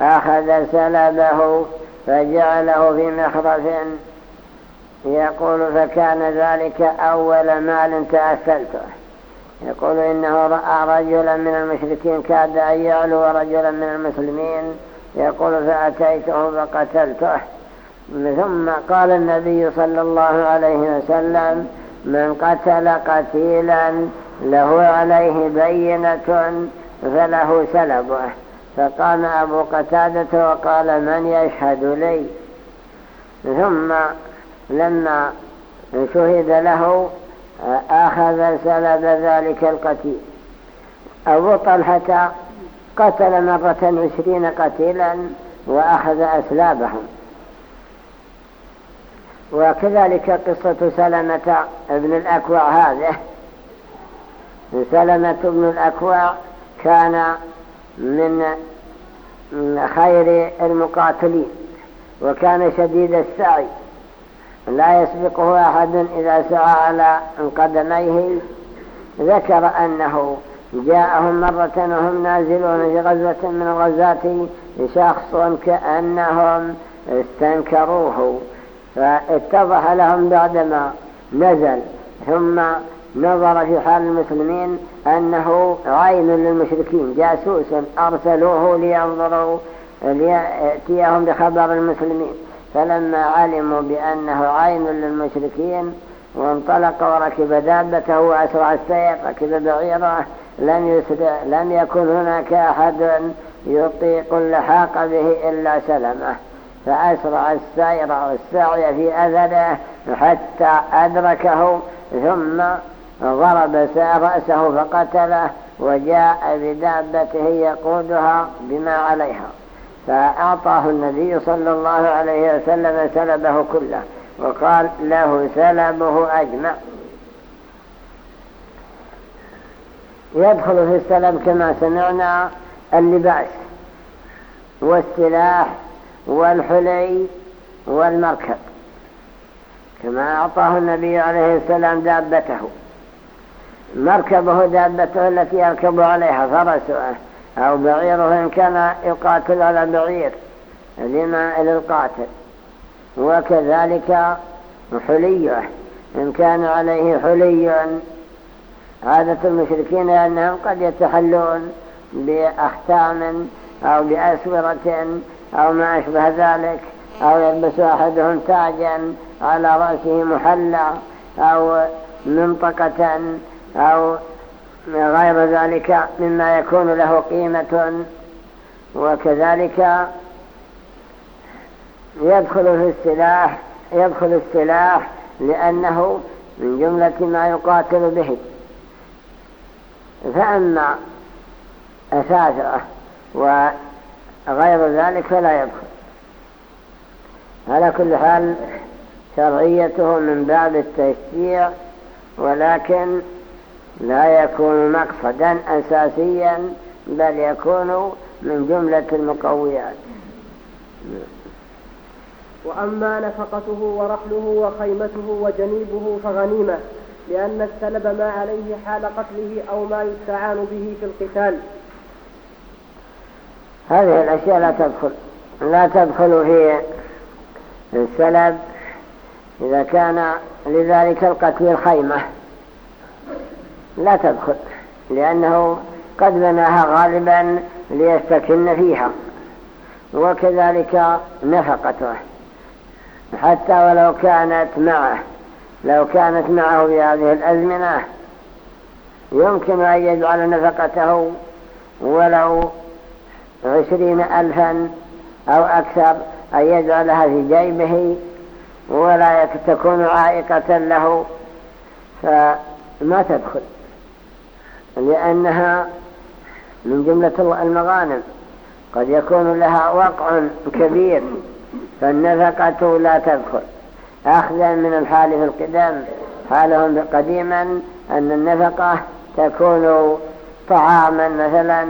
أخذ سلبه فجعله في مخرف يقول فكان ذلك أول مال تأثلته يقول إنه رأى رجلا من المشركين كاد أن يعلو رجلا من المسلمين. يقول فأتيته فقتلته. ثم قال النبي صلى الله عليه وسلم من قتل قتيلا له عليه بينة فله سلبه. فقام أبو قتادة وقال من يشهد لي؟ ثم لما شهد له أخذ سلب ذلك القتيل. أبو طلحة قتل مرة عشرين قتيلا وأخذ أسلابهم. وكذلك قصة سلمة ابن الأكوع هذه. سلمة بن الأكوع كان من خير المقاتلين وكان شديد السعي. لا يسبقه أحد إذا سعى على قدميه. ذكر أنه جاءهم مرة وهم نازلون في غزوة من الغزات شخص كأنهم استنكروه فاتضح لهم بعدما نزل. ثم نظر في حال المسلمين أنه عين للمشركين. جاسوس أرسلوه لينظروا ليأتيهم بخبر المسلمين. فلما علموا بأنه عين للمشركين وانطلق وركب دابته وأسرع السير ركب بعيره لم, يسرع لم يكن هناك أحد يطيق اللحاق به إلا سلمه. فأسرع السير والسعي في أذنه حتى أدركه ثم ضرب رأسه فقتله وجاء بدابته يقودها بما عليها. فأعطاه النبي صلى الله عليه وسلم سلبه كله وقال له سلبه أجمع. يدخل في السلب كما سمعنا اللباس والسلاح والحلي والمركب. كما أعطاه النبي عليه السلام دابته. مركبه دابته التي يركب عليها فرسه. أو بعيره إن كان يقاتل على بعير لما للقاتل وكذلك حلية إن كان عليه حلي. عادة المشركين أنهم قد يتحلون بأختام أو بأسورة أو ما أشبه ذلك. أو يلبس أحدهم تاجا على رأسه محلى أو منطقة أو غير ذلك مما يكون له قيمة وكذلك يدخل في السلاح يدخل السلاح لأنه من جملة ما يقاتل به. فأما أساسه وغير ذلك فلا يدخل. على كل حال شرعيته من باب التشجيع ولكن لا يكون مقصدا أساسيا بل يكون من جملة المقويات. وأما نفقته ورحله وخيمته وجنيبه فغنيمة لأن السلب ما عليه حال قتله أو ما يستعان به في القتال. هذه الأشياء لا تدخل لا تدخل في السلب إذا كان لذلك القتيل خيمة. لا تدخل لأنه قد بناها غالبا ليستكن فيها وكذلك نفقته. حتى ولو كانت معه لو كانت معه في هذه الأزمنة يمكن أن يجعل نفقته ولو عشرين ألفا أو أكثر أن يجعلها في جيبه ولا تكون عائقة له فما تدخل. لأنها من جملة المغانم. قد يكون لها وقع كبير فالنفقة لا تدخل. أخذا من الحال في القدم. حالهم قديما أن النفقة تكون طعاما مثلا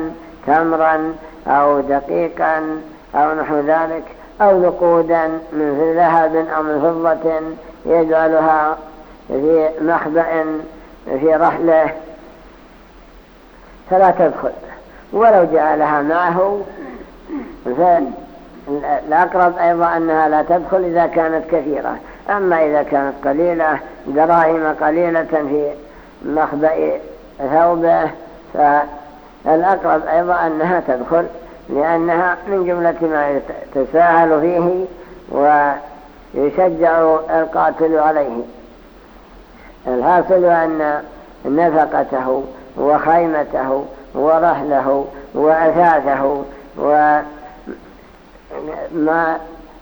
تمرا أو دقيقا أو نحو ذلك أو نقودا من ذهب أو من فضة يجعلها في مخبأ في رحلة فلا تدخل. ولو جعلها معه فالأقرب أيضا أنها لا تدخل إذا كانت كثيرة. أما إذا كانت قليلة دراهم قليلة في مخبأ ثوبه فالأقرب أيضا أنها تدخل لأنها من جملة ما يتساهل فيه ويشجع القاتل عليه. الحاصل أن نفقته وخيمته ورحله وأثاثه وما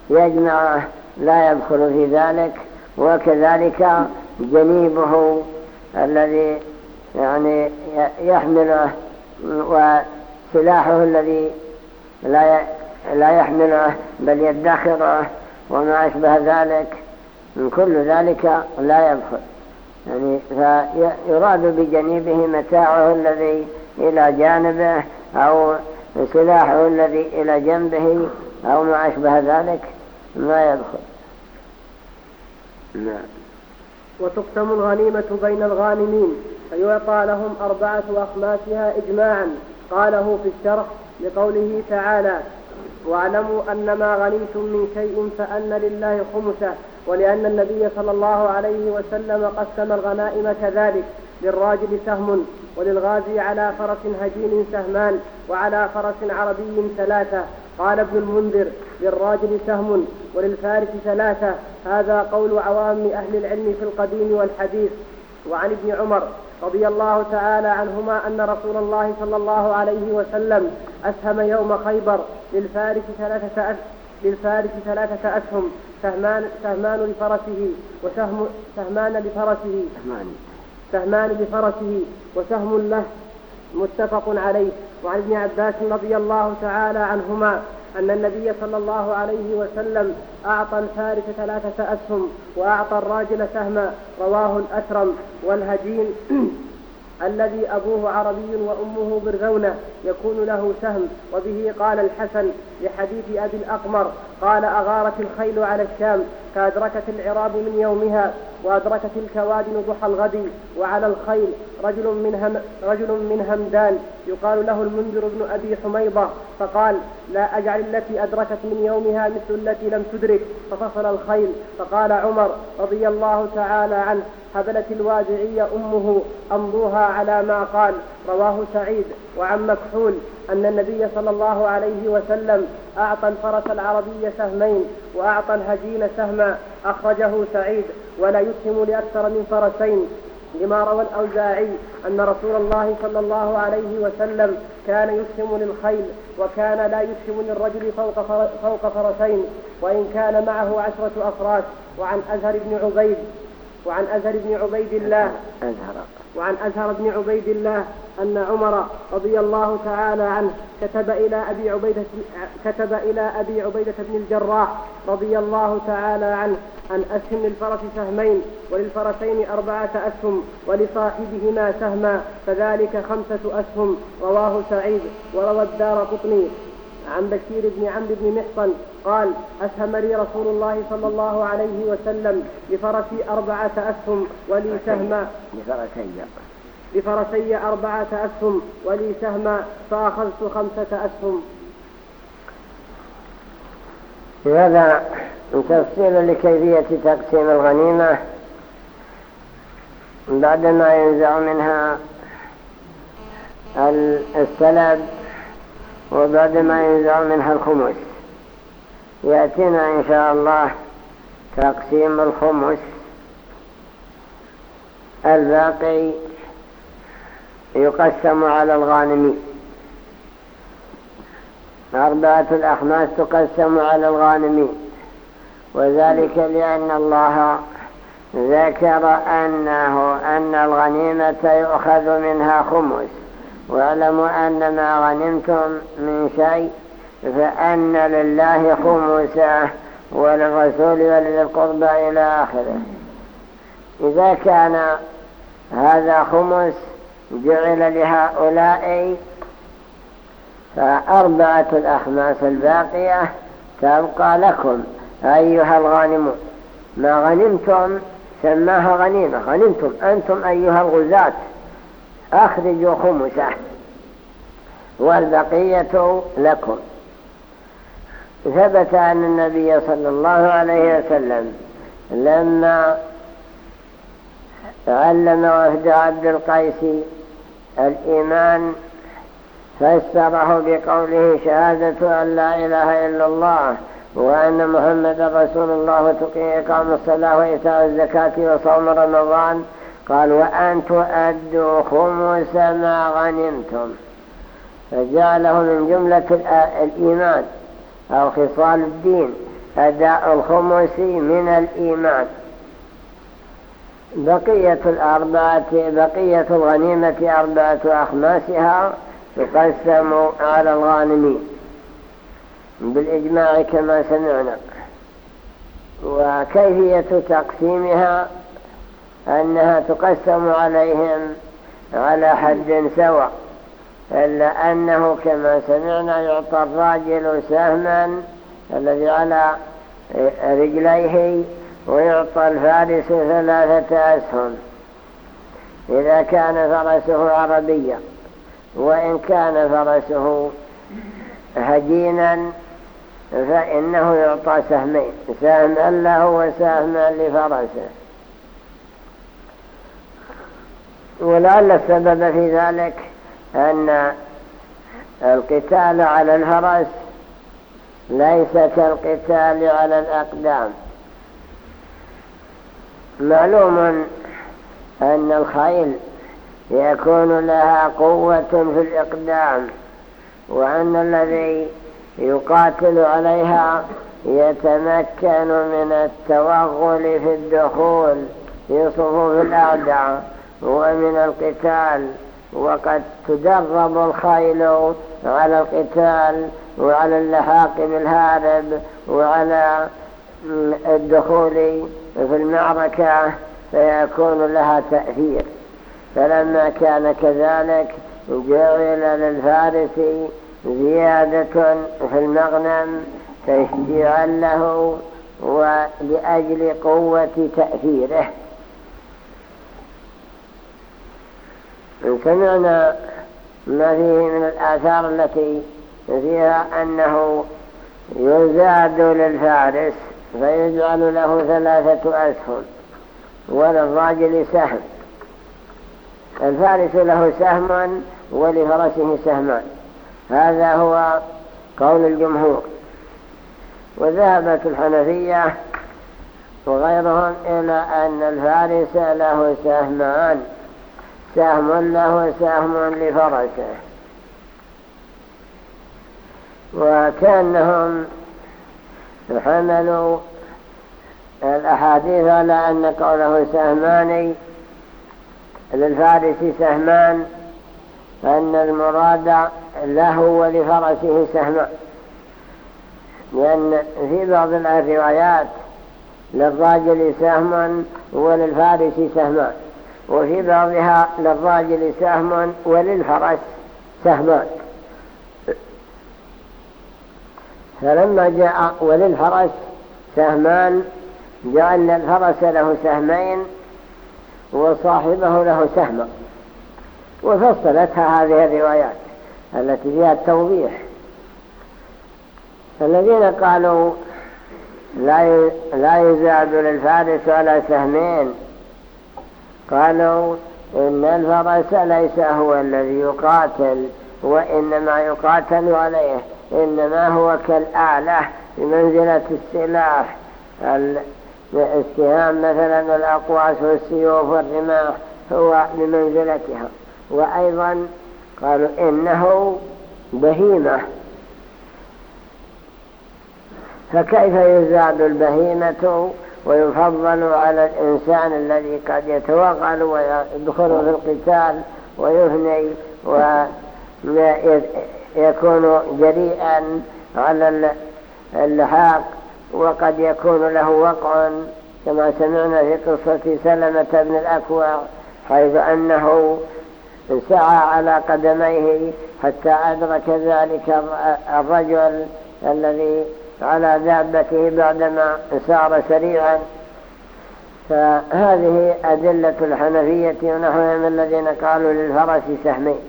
يجمعه لا يدخل في ذلك وكذلك جنيبه الذي يعني يحمله وسلاحه الذي لا لا يحمله بل يدخره وما أشبه ذلك. من كل ذلك لا يدخل يعني فيراد بجنيبه متاعه الذي إلى جانبه أو سلاحه الذي إلى جنبه أو ما أشبه ذلك ما يدخل. نعم. وتقسم الغنيمة بين الغانمين فيعطى لهم أربعة أخماسها إجماعا قاله في الشرح لقوله تعالى واعلموا أن ما غنمتم من شيء فأن لله خمسه ولأن النبي صلى الله عليه وسلم قسم الغنائم كذلك للراجل سهم وللغازي على فرس هجين سهمان وعلى فرس عربي ثلاثة. قال ابن المنذر للراجل سهم وللفارس ثلاثة. هذا قول عوام أهل العلم في القديم والحديث. وعن ابن عمر رضي الله تعالى عنهما أن رسول الله صلى الله عليه وسلم أسهم يوم خيبر للفارس ثلاثة للفارس ثلاثة أسهم سهمان سهمان لفرسه وسهم سهمان لفرسه. سهمان. لفرسه وسهم له. متفق عليه. وعن ابن عباس رضي الله تعالى عنهما أن النبي صلى الله عليه وسلم أعطى الفارس ثلاثة أسهم وأعطى الراجل سهما رواه الأسرم والهجين. الذي أبوه عربي وأمه برذونة يكون له سهم وبه قال الحسن لحديث أبي الأقمر قال أغارت الخيل على الشام فأدركت العراب من يومها. وأدركت الكوادن ضحى الغد وعلى الخيل رجل من, هم رجل من همدان يقال له المنذر بن أبي حميضة فقال لا أجعل التي أدركت من يومها مثل التي لم تدرك. ففصل الخيل فقال عمر رضي الله تعالى عنه حبلت الوادعية أمه أمضوها على ما قال. رواه سعيد وعن مكحول. أن النبي صلى الله عليه وسلم أعطى الفرس العربي سهمين وأعطى الهجين سهما أخرجه سعيد ولا يسهم لأكثر من فرسين. لما روى الأوزاعي أن رسول الله صلى الله عليه وسلم كان يسهم للخيل وكان لا يسهم للرجل فوق, فوق فرسين وإن كان معه عشرة أفراس وعن أزهر بن عبيد وعن أزهر بن عبيد الله. أزهر وعن أزهر بن عبيد الله أن عمر رضي الله تعالى عنه كتب إلى أبي عبيدة كتب إلى أبي عبيدة بن الجراح رضي الله تعالى عنه أن أسهم للفرس سهمين وللفرسين أربعة أسهم ولصاحبهما سهما فذلك خمسة أسهم رواه سعيد وروى الدار قطني. عن بشير بن عمرو بن محصن قال أسهم لي رسول الله صلى الله عليه وسلم لفرسي أربعة أسهم ولي سهما لفرسي لفرسي أربعة أسهم ولي سهما فأخذت خمسة أسهم. هذا تفصيل لكيفية تقسيم الغنيمة بعدما ينزع منها السلب وبعدما ينزع منها الخمس. يأتينا إن شاء الله تقسيم الخمس. الباقي يقسم على الغانمين أربعة الأخماس تقسم على الغانمين وذلك لأن الله ذكر أنه أن الغنيمة يؤخذ منها خمس. واعلموا أن ما غنمتم من شيء فأن لله خمسة وللرسول ولذي القربى إلى آخره. إذا كان هذا خمس جعل لهؤلاء فأربعة الأخماس الباقية تبقى لكم. أيها الغانمون ما غنمتم سماها غنيمة. غنمتم أنتم أيها الغزاة. أخرجوا خمسة. والبقية لكم. ثبت أن النبي صلى الله عليه وسلم لما علم وفد عبد القيس الإيمان فسره بقوله شهادة أن لا إله إلا الله وأن محمد رسول الله وتقي إقام الصلاة وإيتاء الزكاة وصوم رمضان. قال وأن تؤدوا خمس ما غنمتم. فجعله من جملة الإيمان أو خصال الدين أداء الخمس من الإيمان. بقية الأربعة بقية الغنيمة أربعة أخماسها تقسم على الغانمين. بالإجماع كما سمعنا. وكيفية تقسيمها؟ أنها تقسم عليهم على حد سواء إلا أنه كما سمعنا يعطى الراجل سهما الذي على رجليه ويعطى الفارس ثلاثة أسهم. إذا كان فرسه عربيا وإن كان فرسه هجينا فإنه يعطى سهمين سهما له وسهما لفرسه. ولعل السبب في ذلك أن القتال على الفرس ليس كالقتال على الأقدام. معلوم أن الخيل يكون لها قوة في الإقدام وأن الذي يقاتل عليها يتمكن من التوغل في الدخول في صفوف الأعداء. ومن القتال وقد تدرب الخيل على القتال وعلى اللحاق بالهارب وعلى الدخول في المعركة فيكون لها تأثير. فلما كان كذلك جعل للفارس زيادة في المغنم تشجيعا له ولأجل قوة تأثيره. سمعنا ما فيه من الآثار التي فيها أنه يزاد للفارس فيجعل له ثلاثة أسهم وللراجل سهم. الفارس له سهم ولفرسه سهمان هذا هو قول الجمهور. وذهبت الحنفية وغيرهم إلى أن الفارس له سهمان. سهم له سهم لفرسه وكأنهم حملوا الأحاديث على أن قوله سهمان للفارس سهمان فأن المراد له ولفرسه سهمان لأن في بعض الروايات للراجل سهم وللفارس سهمان وفي بعضها للراجل سهم وللفرس سهمان فلما جاء وللفرس سهمان جعلنا الفرس له سهمين وصاحبه له سهما وفصلتها هذه الروايات التي فيها التوضيح. الذين قالوا لا لا يزاد للفارس على سهمين قالوا إن الفرس ليس هو الذي يقاتل وإنما يقاتل عليه إنما هو كالآلة بمنزلة السلاح. السهام مثلا الأقواس والسيوف والرماح هو بمنزلتها وأيضا قالوا إنه بهيمة. فكيف يزاد البهيمة؟ ويفضل على الإنسان الذي قد يتوغل ويدخل في القتال ويفني ويكون جريئا على اللحاق وقد يكون له وقع كما سمعنا في قصة سلمة بن الأكوع حيث أنه سعى على قدميه حتى أدرك ذلك الرجل الذي على دابته بعدما سار سريعا فهذه أدلة الحنفية ونحوهم الذين قالوا للفرس سهمين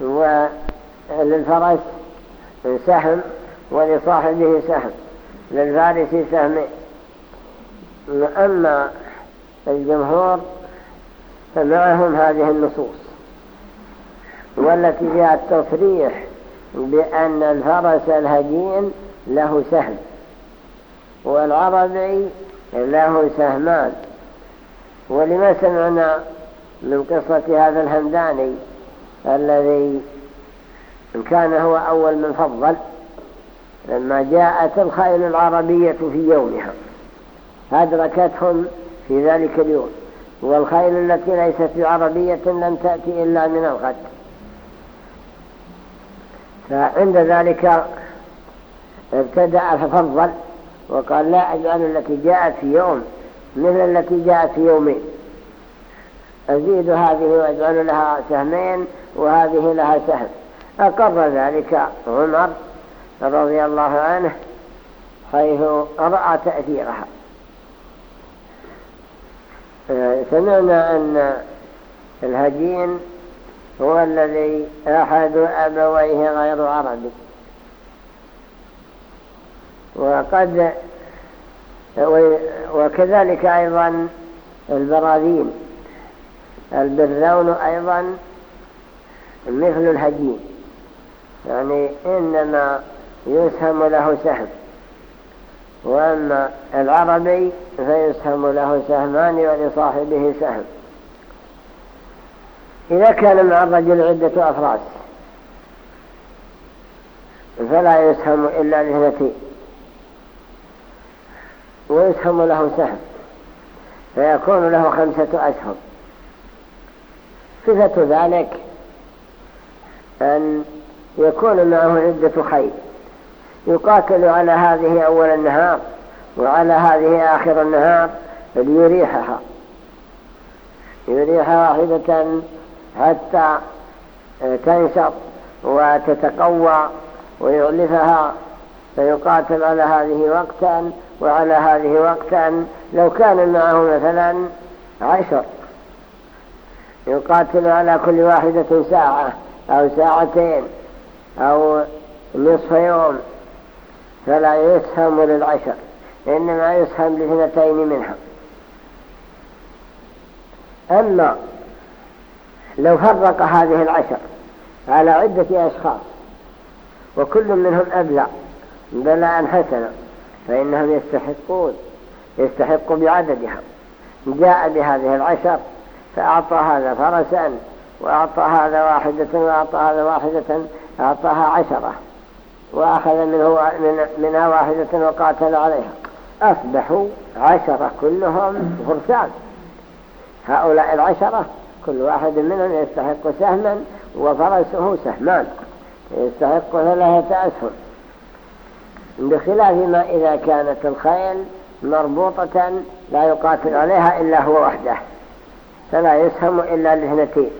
وللفرس سهم ولصاحبه سهم. للفارس سهمين أما الجمهور فمعهم هذه النصوص. والتي فيها التصريح بأن الفرس الهجين له سهم. والعربي له سهمان. ولما سمعنا من قصة هذا الهمداني الذي كان هو أول من فضل لما جاءت الخيل العربية في يومها أدركتهم في ذلك اليوم. والخيل التي ليست بعربية لم تأتي إلا من الغد. فعند ذلك ابتدأ ففضل وقال لا أجعل التي جاءت في يوم مثل التي جاءت في يومين أزيد هذه وأجعل لها سهمين وهذه لها سهم. أقر ذلك عمر رضي الله عنه حيث رأى تأثيرها. سمعنا أن الهجين هو الذي أحد أبويه غير عربي. وقد وكذلك أيضا البراذين البرون أيضا مثل الهجين. يعني إنما يسهم له سهم وأما العربي فيسهم له سهمان ولصاحبه سهم. إذا كان مع الرجل عدة أفراس فلا يسهم إلا لاثنتين ويسهم له سهم. فيكون له خمسة أسهم صفة ذلك أن يكون معه عدة خيل يقاتل على هذه أول النهار وعلى هذه آخر النهار ليريحها. يريح واحدة حتى تنشط وتتقوى ويؤلفها فيقاتل على هذه وقتا وعلى هذه وقتا لو كان معه مثلا عشر يقاتل على كل واحدة ساعة أو ساعتين أو نصف يوم فلا يسهم للعشر إنما يسهم لاثنتين منها أما لو فرق هذه العشر على عدة أشخاص وكل منهم أبلع بلاء حسنا فإنهم يستحقون يستحق بعددها. جاء بهذه العشر فأعطى هذا فرسا وأعطى هذا واحدة وأعطى هذا واحدة أعطاها عشرة. وأخذ منه منها واحدة وقاتل عليها. أصبحوا عشرة كلهم فرسان. هؤلاء العشرة كل واحد منهم يستحق سهما وفرسه سهمان. يستحق ثلاثة أسهم. بخلاف ما إذا كانت الخيل مربوطة لا يقاتل عليها إلا هو وحده فلا يسهم إلا لاثنتين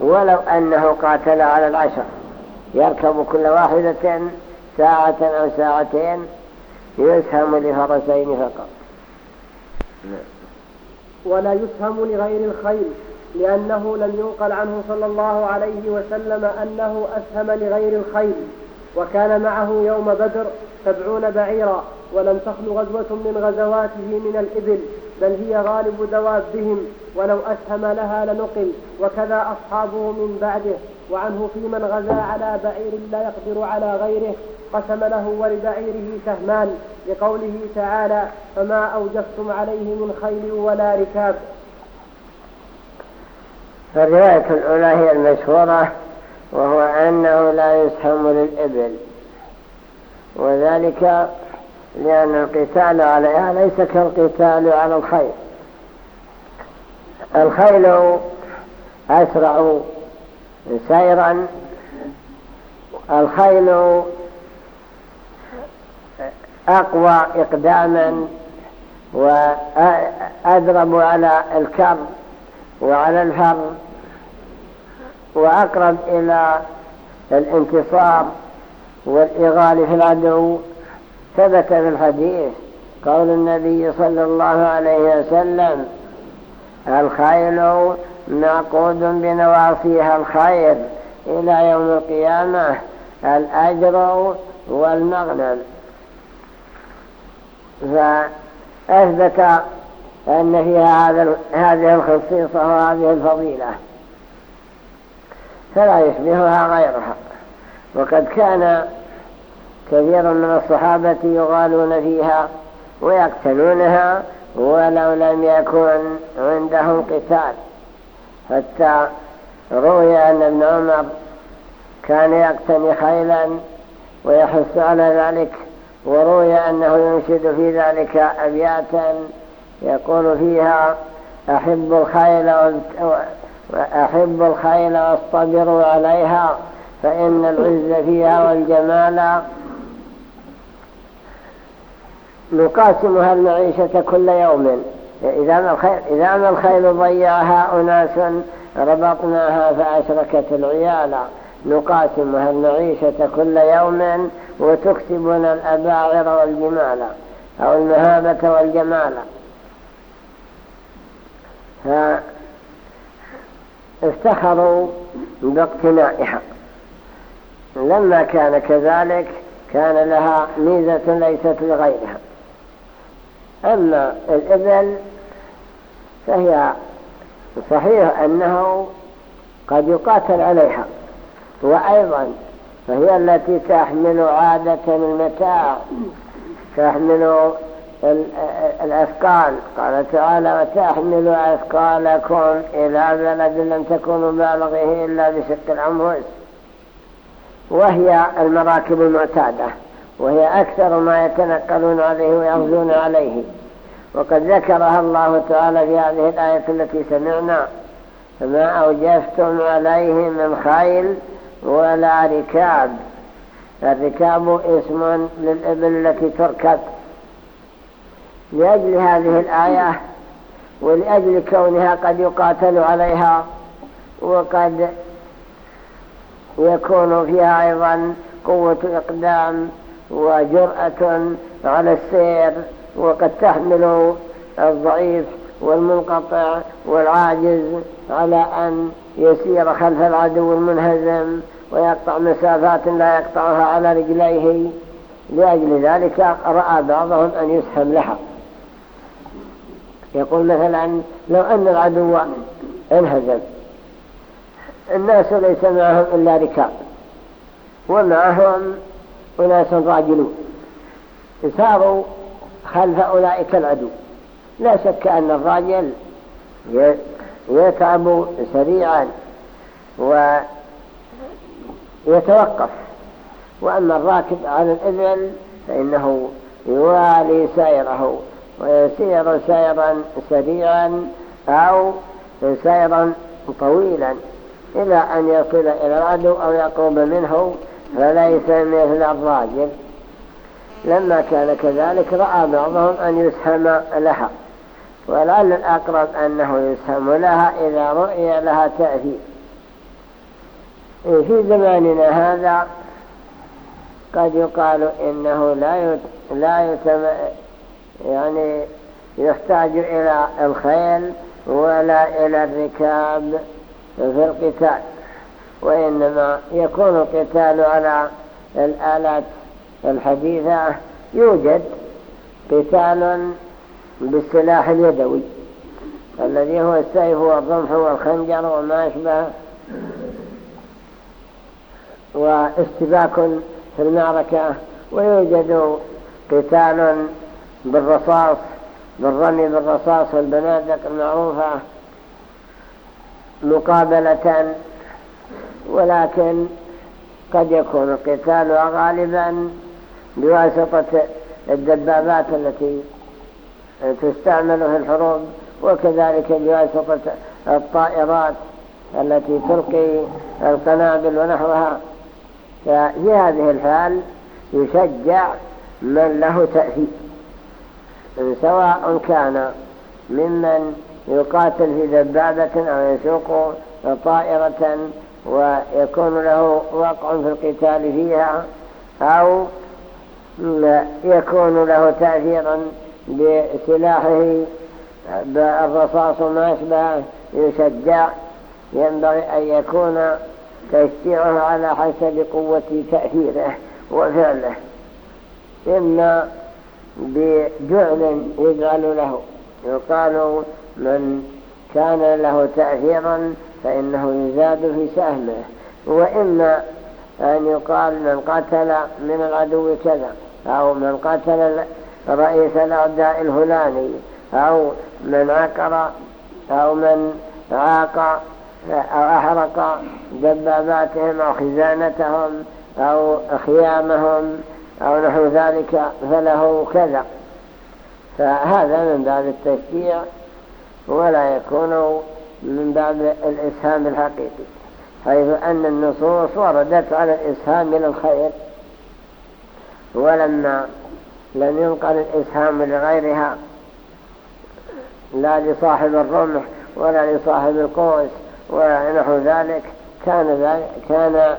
ولو أنه قاتل على العشر يركب كل واحدة ساعة أو ساعتين يسهم لفرسين فقط. ولا يسهم لغير الخيل لأنه لم ينقل عنه صلى الله عليه وسلم أنه أسهم لغير الخيل. وكان معه يوم بدر سبعون بعيرا ولم تخل غزوة من غزواته من الإبل بل هي غالب دوابهم ولو أسهم لها لنقل وكذا أصحابه من بعده وعنه في من غزا على بعير لا يقدر على غيره قسم له ولبعيره سهمان لقوله تعالى فما أوجفتم عليه من خيل ولا ركاب. فالرواية الأولى هي المشهورة وهو أنه لا يسهم للإبل. وذلك لأن القتال عليها ليس كالقتال على الخيل. الخيل أسرع سيرا. الخيل أقوى إقداما وأدرب على الكر وعلى الفر وأقرب إلى الانتصار والإغال في العدو ثبت في الحديث قول النبي صلى الله عليه وسلم الخيل معقود بنواصيها الخير إلى يوم القيامة الأجر والمغنم. فأثبت أن فيها هذه الخصيصة وهذه الفضيلة. فلا يشبهها غيرها وقد كان كثير من الصحابة يغالون فيها ويقتلونها ولو لم يكن عندهم قتال. حتى روي أن ابن عمر كان يقتني خيلا ويحث على ذلك وروي أنه ينشد في ذلك أبياتا يقول فيها أحب الخيل أحب الخيل واصطبروا عليها فإن العز فيها والجمال. نقاسمها المعيشة كل يوم. إذا الخيل, إذا الخيل ضيعها أناس ربطناها فأشركت العيال. نقاسمها المعيشة كل يوم وتكسبنا الأباعر والجمال أو المهابة والجمال. فافتخروا باقتنائها. لما كان كذلك كان لها ميزة ليست لغيرها. أما الإبل فهي صحيح أنه قد يقاتل عليها. وأيضا فهي التي تحمل عادة المتاع تحمل الأثقال قال تعالى وتحمل أثقالكم إلى بلد لم تكونوا بالغه إلا بشق الأنفس. وهي المراكب المعتادة وهي أكثر ما يتنقلون عليه ويغزون عليه. وقد ذكرها الله تعالى في هذه الآية التي سمعنا فما أوجفتم عليه من خيل ولا ركاب. الركاب اسم للإبل التي تركب. لأجل هذه الآية ولأجل كونها قد يقاتل عليها وقد يكون فيها أيضا قوة إقدام وجرأة على السير وقد تحمل الضعيف والمنقطع والعاجز على أن يسير خلف العدو المنهزم ويقطع مسافات لا يقطعها على رجليه. لأجل ذلك رأى بعضهم أن يسهم لها يقول مثلا لو أن العدو انهزم الناس ليس معهم إلا ركاب ومعهم أناس راجلون ساروا خلف أولئك العدو. لا شك أن الراجل يتعب سريعا ويتوقف وأما الراكب على الإذن فإنه يوالي سيره ويسير سيرا سريعا أو سيرا طويلا. إلى أن يصل إلى العدو أو يقوم منه فليس مثل الراجل. لما كان كذلك رأى بعضهم أن يسهم لها. ولعل الأقرب أنه يسهم لها إذا رؤي لها تأثير في زماننا هذا قد يقال إنه لا لا يعني يحتاج إلى الخيل ولا إلى الركاب في القتال وإنما يكون القتال على الآلات الحديثة. يوجد قتال بالسلاح اليدوي الذي هو السيف والرمح والخنجر وما أشبه واستباك في المعركة. ويوجد قتال بالرصاص بالرمي بالرصاص والبنادق المعروفة مقابلة ولكن قد يكون القتال غالبا بواسطة الدبابات التي تستعمل في الحروب وكذلك بواسطة الطائرات التي تلقي القنابل ونحوها. ففي هذه الحال يشجع من له تأثير سواء كان ممن يقاتل في دبابة أو يسوق طائرة ويكون له وقع في القتال فيها أو يكون له تأثيرا بسلاحه بالرصاص وما أشبه يشجع ينبغي أن يكون تشجيعه على حسب قوة تأثيره وفعله. إما بجعل يجعل له يقال من كان له تأثيرا فإنه يزاد في سهمه. وإما أن يقال من قتل من العدو كذا أو من قتل رئيس الأعداء الهلاني أو من عقر أو من عاق أو أحرق دباباتهم أو خزانتهم أو خيامهم. أو نحو ذلك فله كذا. فهذا من باب التشجيع ولا يكون من باب الإسهام الحقيقي حيث أن النصوص وردت على الإسهام للخير ولما لم ينقل الإسهام لغيرها لا لصاحب الرمح ولا لصاحب القوس ونحو ذلك كان ذلك كان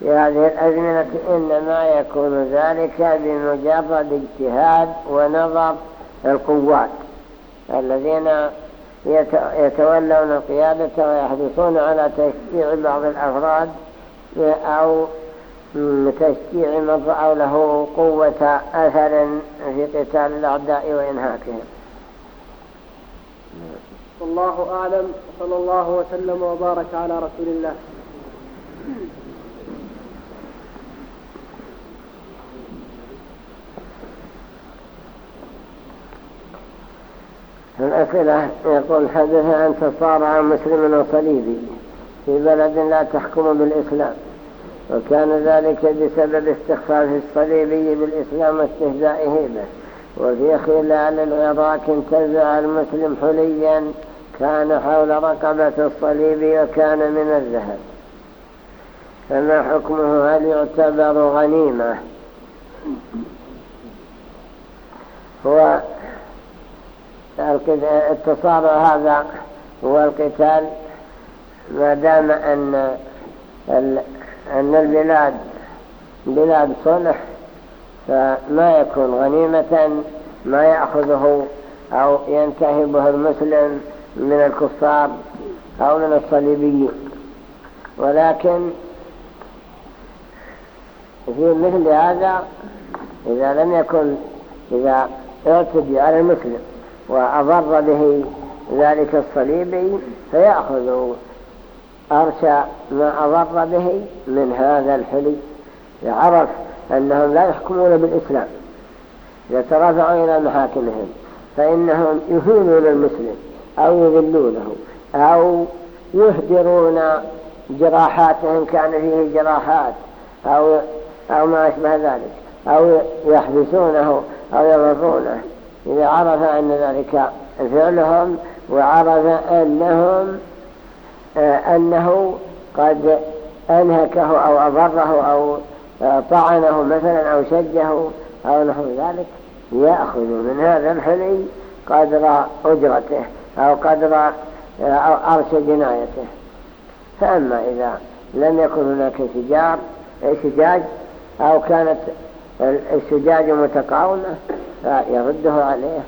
في هذه الأزمنة إنما يكون ذلك بمجرد اجتهاد ونظر القوات الذين يتولون القيادة ويحرصون على تشجيع بعض الأفراد أو تشجيع من رأوا له قوة أثر في قتال الأعداء وإنهاكهم. والله أعلم صلى الله وسلم وبارك على رسول الله. الأسئلة يقول حدث أن تصارع مسلم وصليبي في بلد لا تحكم بالإسلام وكان ذلك بسبب استخفاف الصليبي بالإسلام واستهزائه به. وفي خلال العراق انتزع المسلم حليا كان حول رقبة الصليب وكان من الذهب. فما حكمه؟ هل يعتبر غنيمة؟ هو اتصال هذا هو القتال ما دام أن أن البلاد بلاد صلح فما يكون غنيمة ما يأخذه أو ينتهبه المسلم من الكفار أو من الصليبيين. ولكن في مثل هذا إذا لم يكن إذا ارتدي على المسلم وأضر به ذلك الصليبي فيأخذ أرشى ما أضر به من هذا الحلي. يعرف أنهم لا يحكمون بالإسلام يترافعوا إلى محاكمهم فإنهم يهينون المسلم أو يذلونه أو يهدرون جراحاتهم كان فيه جراحات أو, أو ما أشبه ذلك أو يحبسونه أو يضرونه. إذا عرف أن ذلك فعلهم وعرف أنهم آه، أنه قد أنهكه أو أضره أو آه، طعنه مثلا أو شجه أو نحو ذلك يأخذ من هذا الحلي قدر أجرته أو قدر آه، أرش جنايته. فأما إذا لم يكن هناك شجاج أو كانت الشجاج متقاومة فيرده عليه.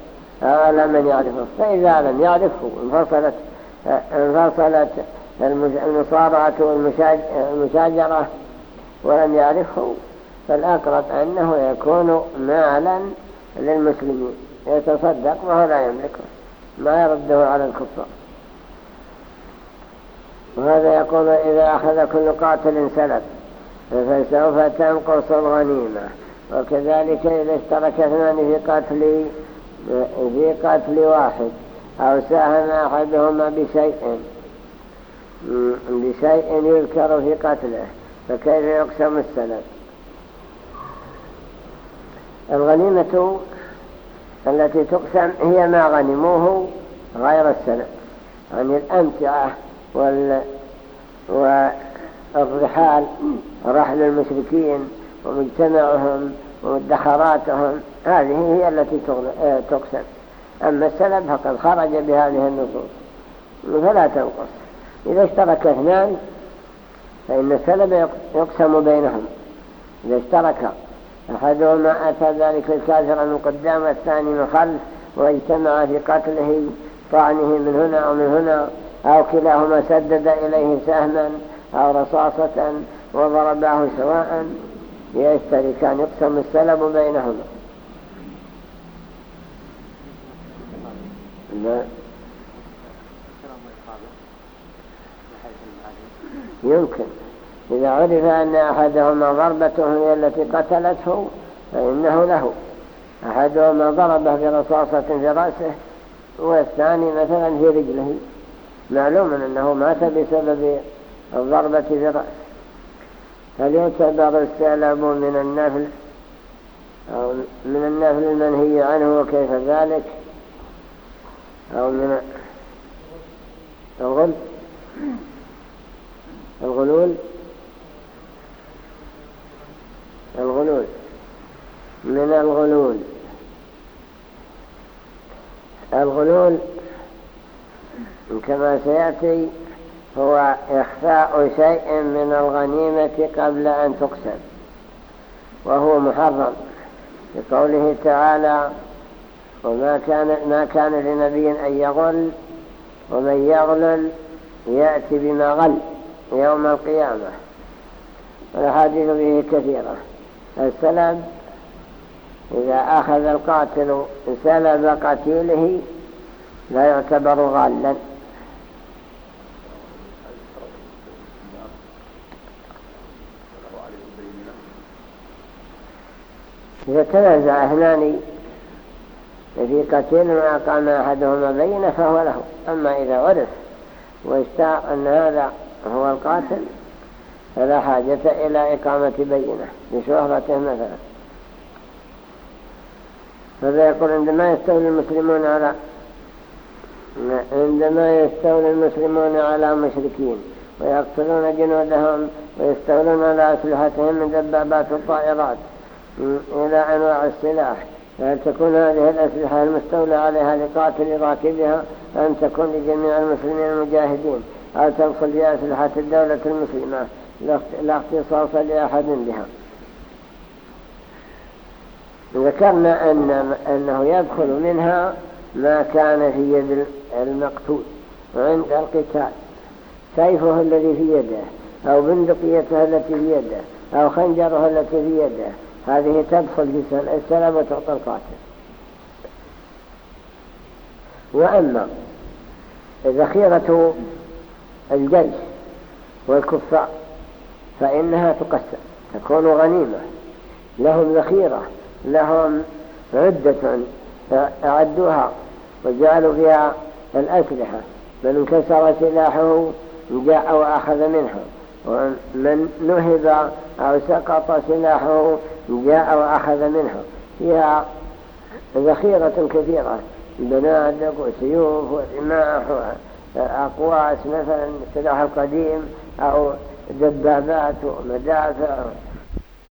على من يعرفه. فإذا لم يعرفه انفصلت انفصلت المصارعة والمشاجرة ولم يعرفه فالأقرب أنه يكون مالا للمسلمين. يتصدق وهو لا يملكه. ما يرده على الكفار. وهذا يقول إذا أخذ كل قاتل سلف فسوف تنقص الغنيمة. وكذلك إذا اشترك اثنان في قتل في قتل واحد أو ساهم أحدهما بشيء بشيء يذكر في قتله فكيف يقسم السلف الغنيمة التي تقسم هي ما غنموه غير السلف عن الأمتعة وال والرحال رحل المشركين. ومجتمعهم ومدخراتهم هذه هي التي تقسم. أما السلب فقد خرج بهذه النصوص. فلا تنقص. إذا اشترك اثنان فإن السلب يقسم بينهم. إذا اشترك أحدهما أتى ذلك الكافر من قدام والثاني من خلف واجتمع في قتله طعنه من هنا أو من هنا أو كلاهما سدد إليه سهما أو رصاصة وضرباه سواء. يشتركان يقسم السلب بينهما يمكن. إذا عرف أن أحدهما ضربته هي التي قتلته فإنه له. أحدهما ضربه برصاصة في رأسه والثاني مثلا في رجله. معلوم أنه مات بسبب الضربة في رأسه. هل يعتبر السلب من النفل أو من النفل المنهي عنه وكيف ذلك؟ أو من الغل؟ الغلول؟ الغلول. من الغلول. الغلول كما سيأتي هو إخفاء شيء من الغنيمة قبل أن تقسم وهو محرم لقوله تعالى وما كان ما كان لنبي أن يغل ومن يغلل يأتي بما غل يوم القيامة. والحديث به كثيرة. السلب إذا أخذ القاتل سلب قتيله لا يعتبر غالا. إذا تنازع اثنان في قتيل وأقام أحدهما بينة فهو له. أما إذا عرف واشتاق أن هذا هو القاتل فلا حاجة إلى إقامة بينة لشهرته مثلا. فذا يقول عندما يستولي المسلمون على عندما يستولي المسلمون على مشركين ويقتلون جنودهم ويستولون على أسلحتهم من دبابات الطائرات إلى أنواع السلاح أن تكون هذه الأسلحة المستولى عليها لقاتل راكبها أن تكون لجميع المسلمين المجاهدين أو تدخل بأسلحة الدولة المسلمة لا اختصاص لأحد بها. ذكرنا أن أنه يدخل منها ما كان في يد المقتول عند القتال. سيفه الذي في يده أو بندقيته التي في يده أو خنجره التي في يده هذه تدخل في السلام وتعطى القاتل. وأما ذخيرة الجيش والكفار فإنها تقسم تكون غنيمة. لهم ذخيرة لهم عدة أعدوها وجعلوا فيها الأسلحة من انكسر سلاحه جاء وأخذ منها ومن نهب أو سقط سلاحه جاء وأخذ منها فيها ذخيرة كثيرة بنادق وسيوف ورماح وأقواس مثلا السلاح القديم أو دبابات ومدافع